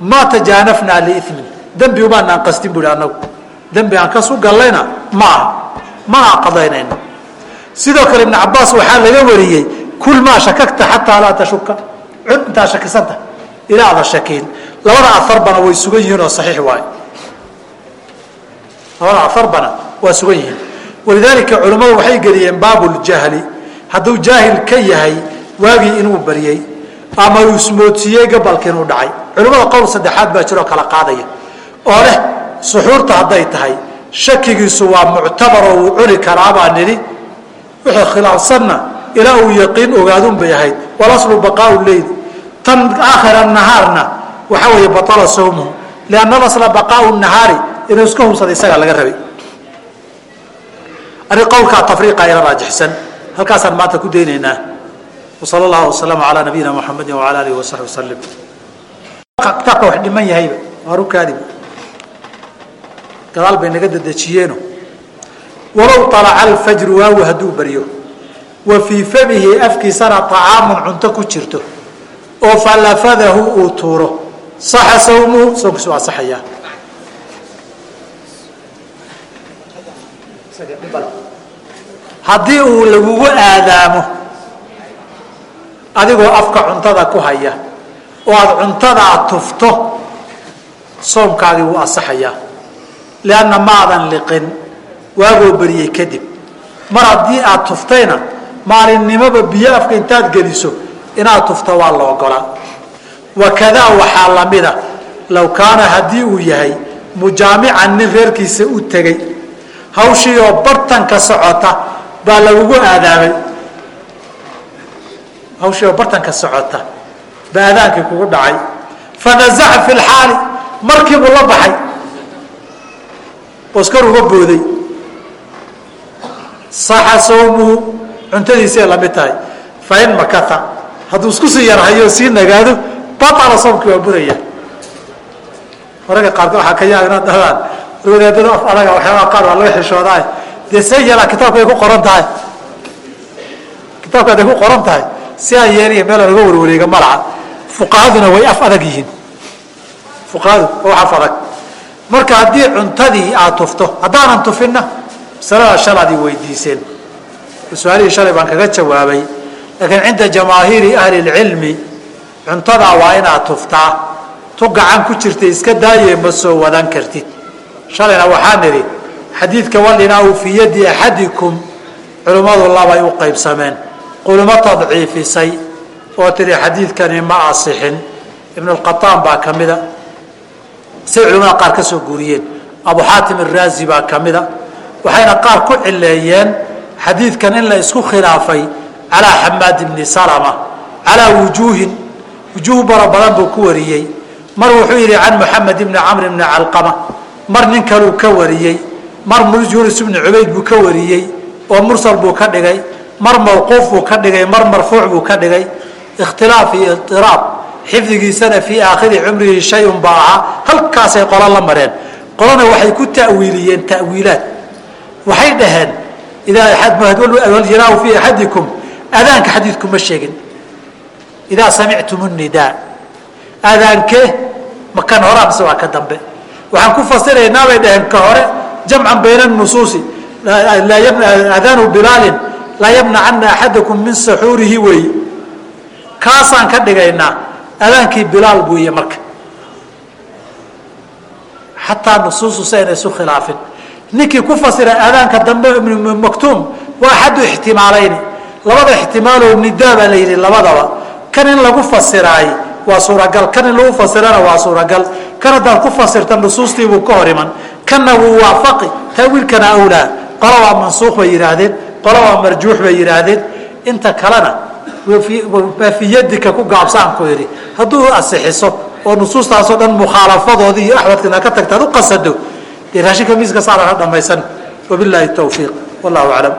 ma tajaanafnaa liimin dembi umaanaan qastin buui annagu. Dembi aan kasu gallayna ma aha mana qadaynayno sidoo kale ibn cabaas waxaa laga wariyey kul maa shakakta xataa laa tashuka cun intaa shakisanta ilaa ada shakiin labada afarbana way sugan yihiin oo saxiix waayo labada afarbana waa sugan yihiin. Walidaalika culimmadu waxay geliyeen baabuljahli hadduu jaahil ka yahay waagii inuu baryey ama uu ismoodsiiyey gabalka inuu dhacay. Culimmada qowl saddexaad baa jiroo kala qaadaya. Oo leh suxuurta hadday tahay shakigiisu waa muctabar oo uu cuni karaabaa nidhi. Wixii khilaafsanna ilaa uu yaqiin ogaadun bay ahayd walaslu baqaau leyl tan aakhira nahaarna waxaa weeye batala sawmuhu lianna lasla baqaau nahaari inuu iska hubsada isagaa laga rabay. Ani qowlkaa tafriiqa ila raajixsan halkaasaan maanta ku daynaynaa. Wasala allahu wasalama calaa nabiyina muxamedin wacala alihi wasaxbi wasalim kitaabka wax dhiman yahayba waarukaadib gadaal bay naga dedejiyeeno walow alaca alfajru waagu hadduu baryo wa fii famihi afkiisana طacaamun cunto ku jirto. Oo falafadahu uu tuuro saxa sawmuhu soonkiisu waa saxayaa haddii uu lagugu aadaamo adigoo afka cuntada ku haya oo aada cuntadaa tufto soomkaagii wuu asaxayaa lianna maadan liqin waagoo beriyey kadib. Mar haddii aad tuftayna maalinimoba biyo afka intaad geliso inaad tufto waa la ogolaa wakadaa waxaa lamida. Low kaana haddii uu yahay mujaamican nin reerkiisa u tegey hawshii oo bartanka socota baa lagugu aadaamay hawshii oo bartanka socota baa aadaankii kugu dhacay. Fanazaca fi lxaali markiibuu la baxay oskar uga booday. Saxa sawmuhu cuntadiisay la mid tahay. Fain makata hadduu isku sii yarhayo sii nagaado baala soomkii waa buraya. Oraga qaarkood waxaa ka yaab inaad dhahdaan wadaadada af adaga waxyaabaha qaar waa laga xishoodaa dee see yeelaa kitaabka ay ku qoran tahay. Kitaabka aday ku qoran tahay. Si aan yeeliya meel laga warwareega malaha. Fuqahaduna way af adag yihiin. Fuqahadu waa wax af adag. Marka haddii cuntadii aad tufto haddaanan tufinna masalada shalaadii weydiiseen. Su'aalihii shalay baan kaga jawaabay. Laakiin cinda jamaahiiri ahli lcilmi cuntadaa waa inaad tuftaa. Tu gacan ku jirta iska daaye ma soo wadan kartid. Shalayna waxaa nidhi xadiidka walinaau fii yadi axadikum culimmadu labay u qaybsameen. Culimo tadciifisay oo tihi xadiidkani ma asixin. Ibnulqataan baa ka mida. Say culimada qaar ka soo guuriyeen. Abu xaatim araazi baa ka mida. Waxayna qaar ku cileeyeen xadiidkan in la isku khilaafay calaa xamaad ibni salama calaa wujuuhin wujuuh bara badan buu ku wariyey. Mar wuxuu yidhi can moxamed ibni camr ibni calqama. Mar nin kaluu ka wariyey. Mar yunus ibni cubayd buu ka wariyey oo mursal buu ka dhigay. Mar mawquuf buu ka dhigay mar marfuuc buu ka dhigay. Ikhtilaaf iyo iraab xifdigiisana fii aakhiri cumrihi shayun baa ahaa. Halkaasay qolo la mareen. Qolona waxay ku ta'wiiliyeen ta'wiilaad. Waxay dhaheen idaa fii axadikum adaanka xadiidku sheegin idaa samictum nidaa aadaankee ma kan hore amse waa ka dambe. Waxaan ku fasiraynaa bay dhaheen ka hore jamcan bayna nusuusi adaanu bilaalin laa yamnacana axadakum min saxuurihi weeye kaasaan ka dhigaynaa adaankii bilaal buuye marka. Xataa nusuusu si ayna isu khilaafin. Ninkii ku fasira aadaanka dambe ibnu maktuum waa axadu ixtimaalayni. Labada ixtimaaloo nidaa baa la yidhi labadaba kan in lagu fasiraay waa suuragal. Kan in lagu fasirana waa suuragal. Kan haddaad ku fasirta nusuustiibuu ka hor iman. Kanna wuu waafaqi. Taawiilkana awlaa. Qola waa mansuuq bay yidhaahdeen. Qola waa marjuux bay yidhaahdeen. Inta kalena baafiyadika ku gaabsaan ku yidhi hadduu asixiso oo nusuustaasoo dhan mukhaalafadoodii iyo axwadkana ka tagta ad u qasado dee raashinka miiska saarana dhamaysan wabilaahi tawfiiq. Wallahu aclam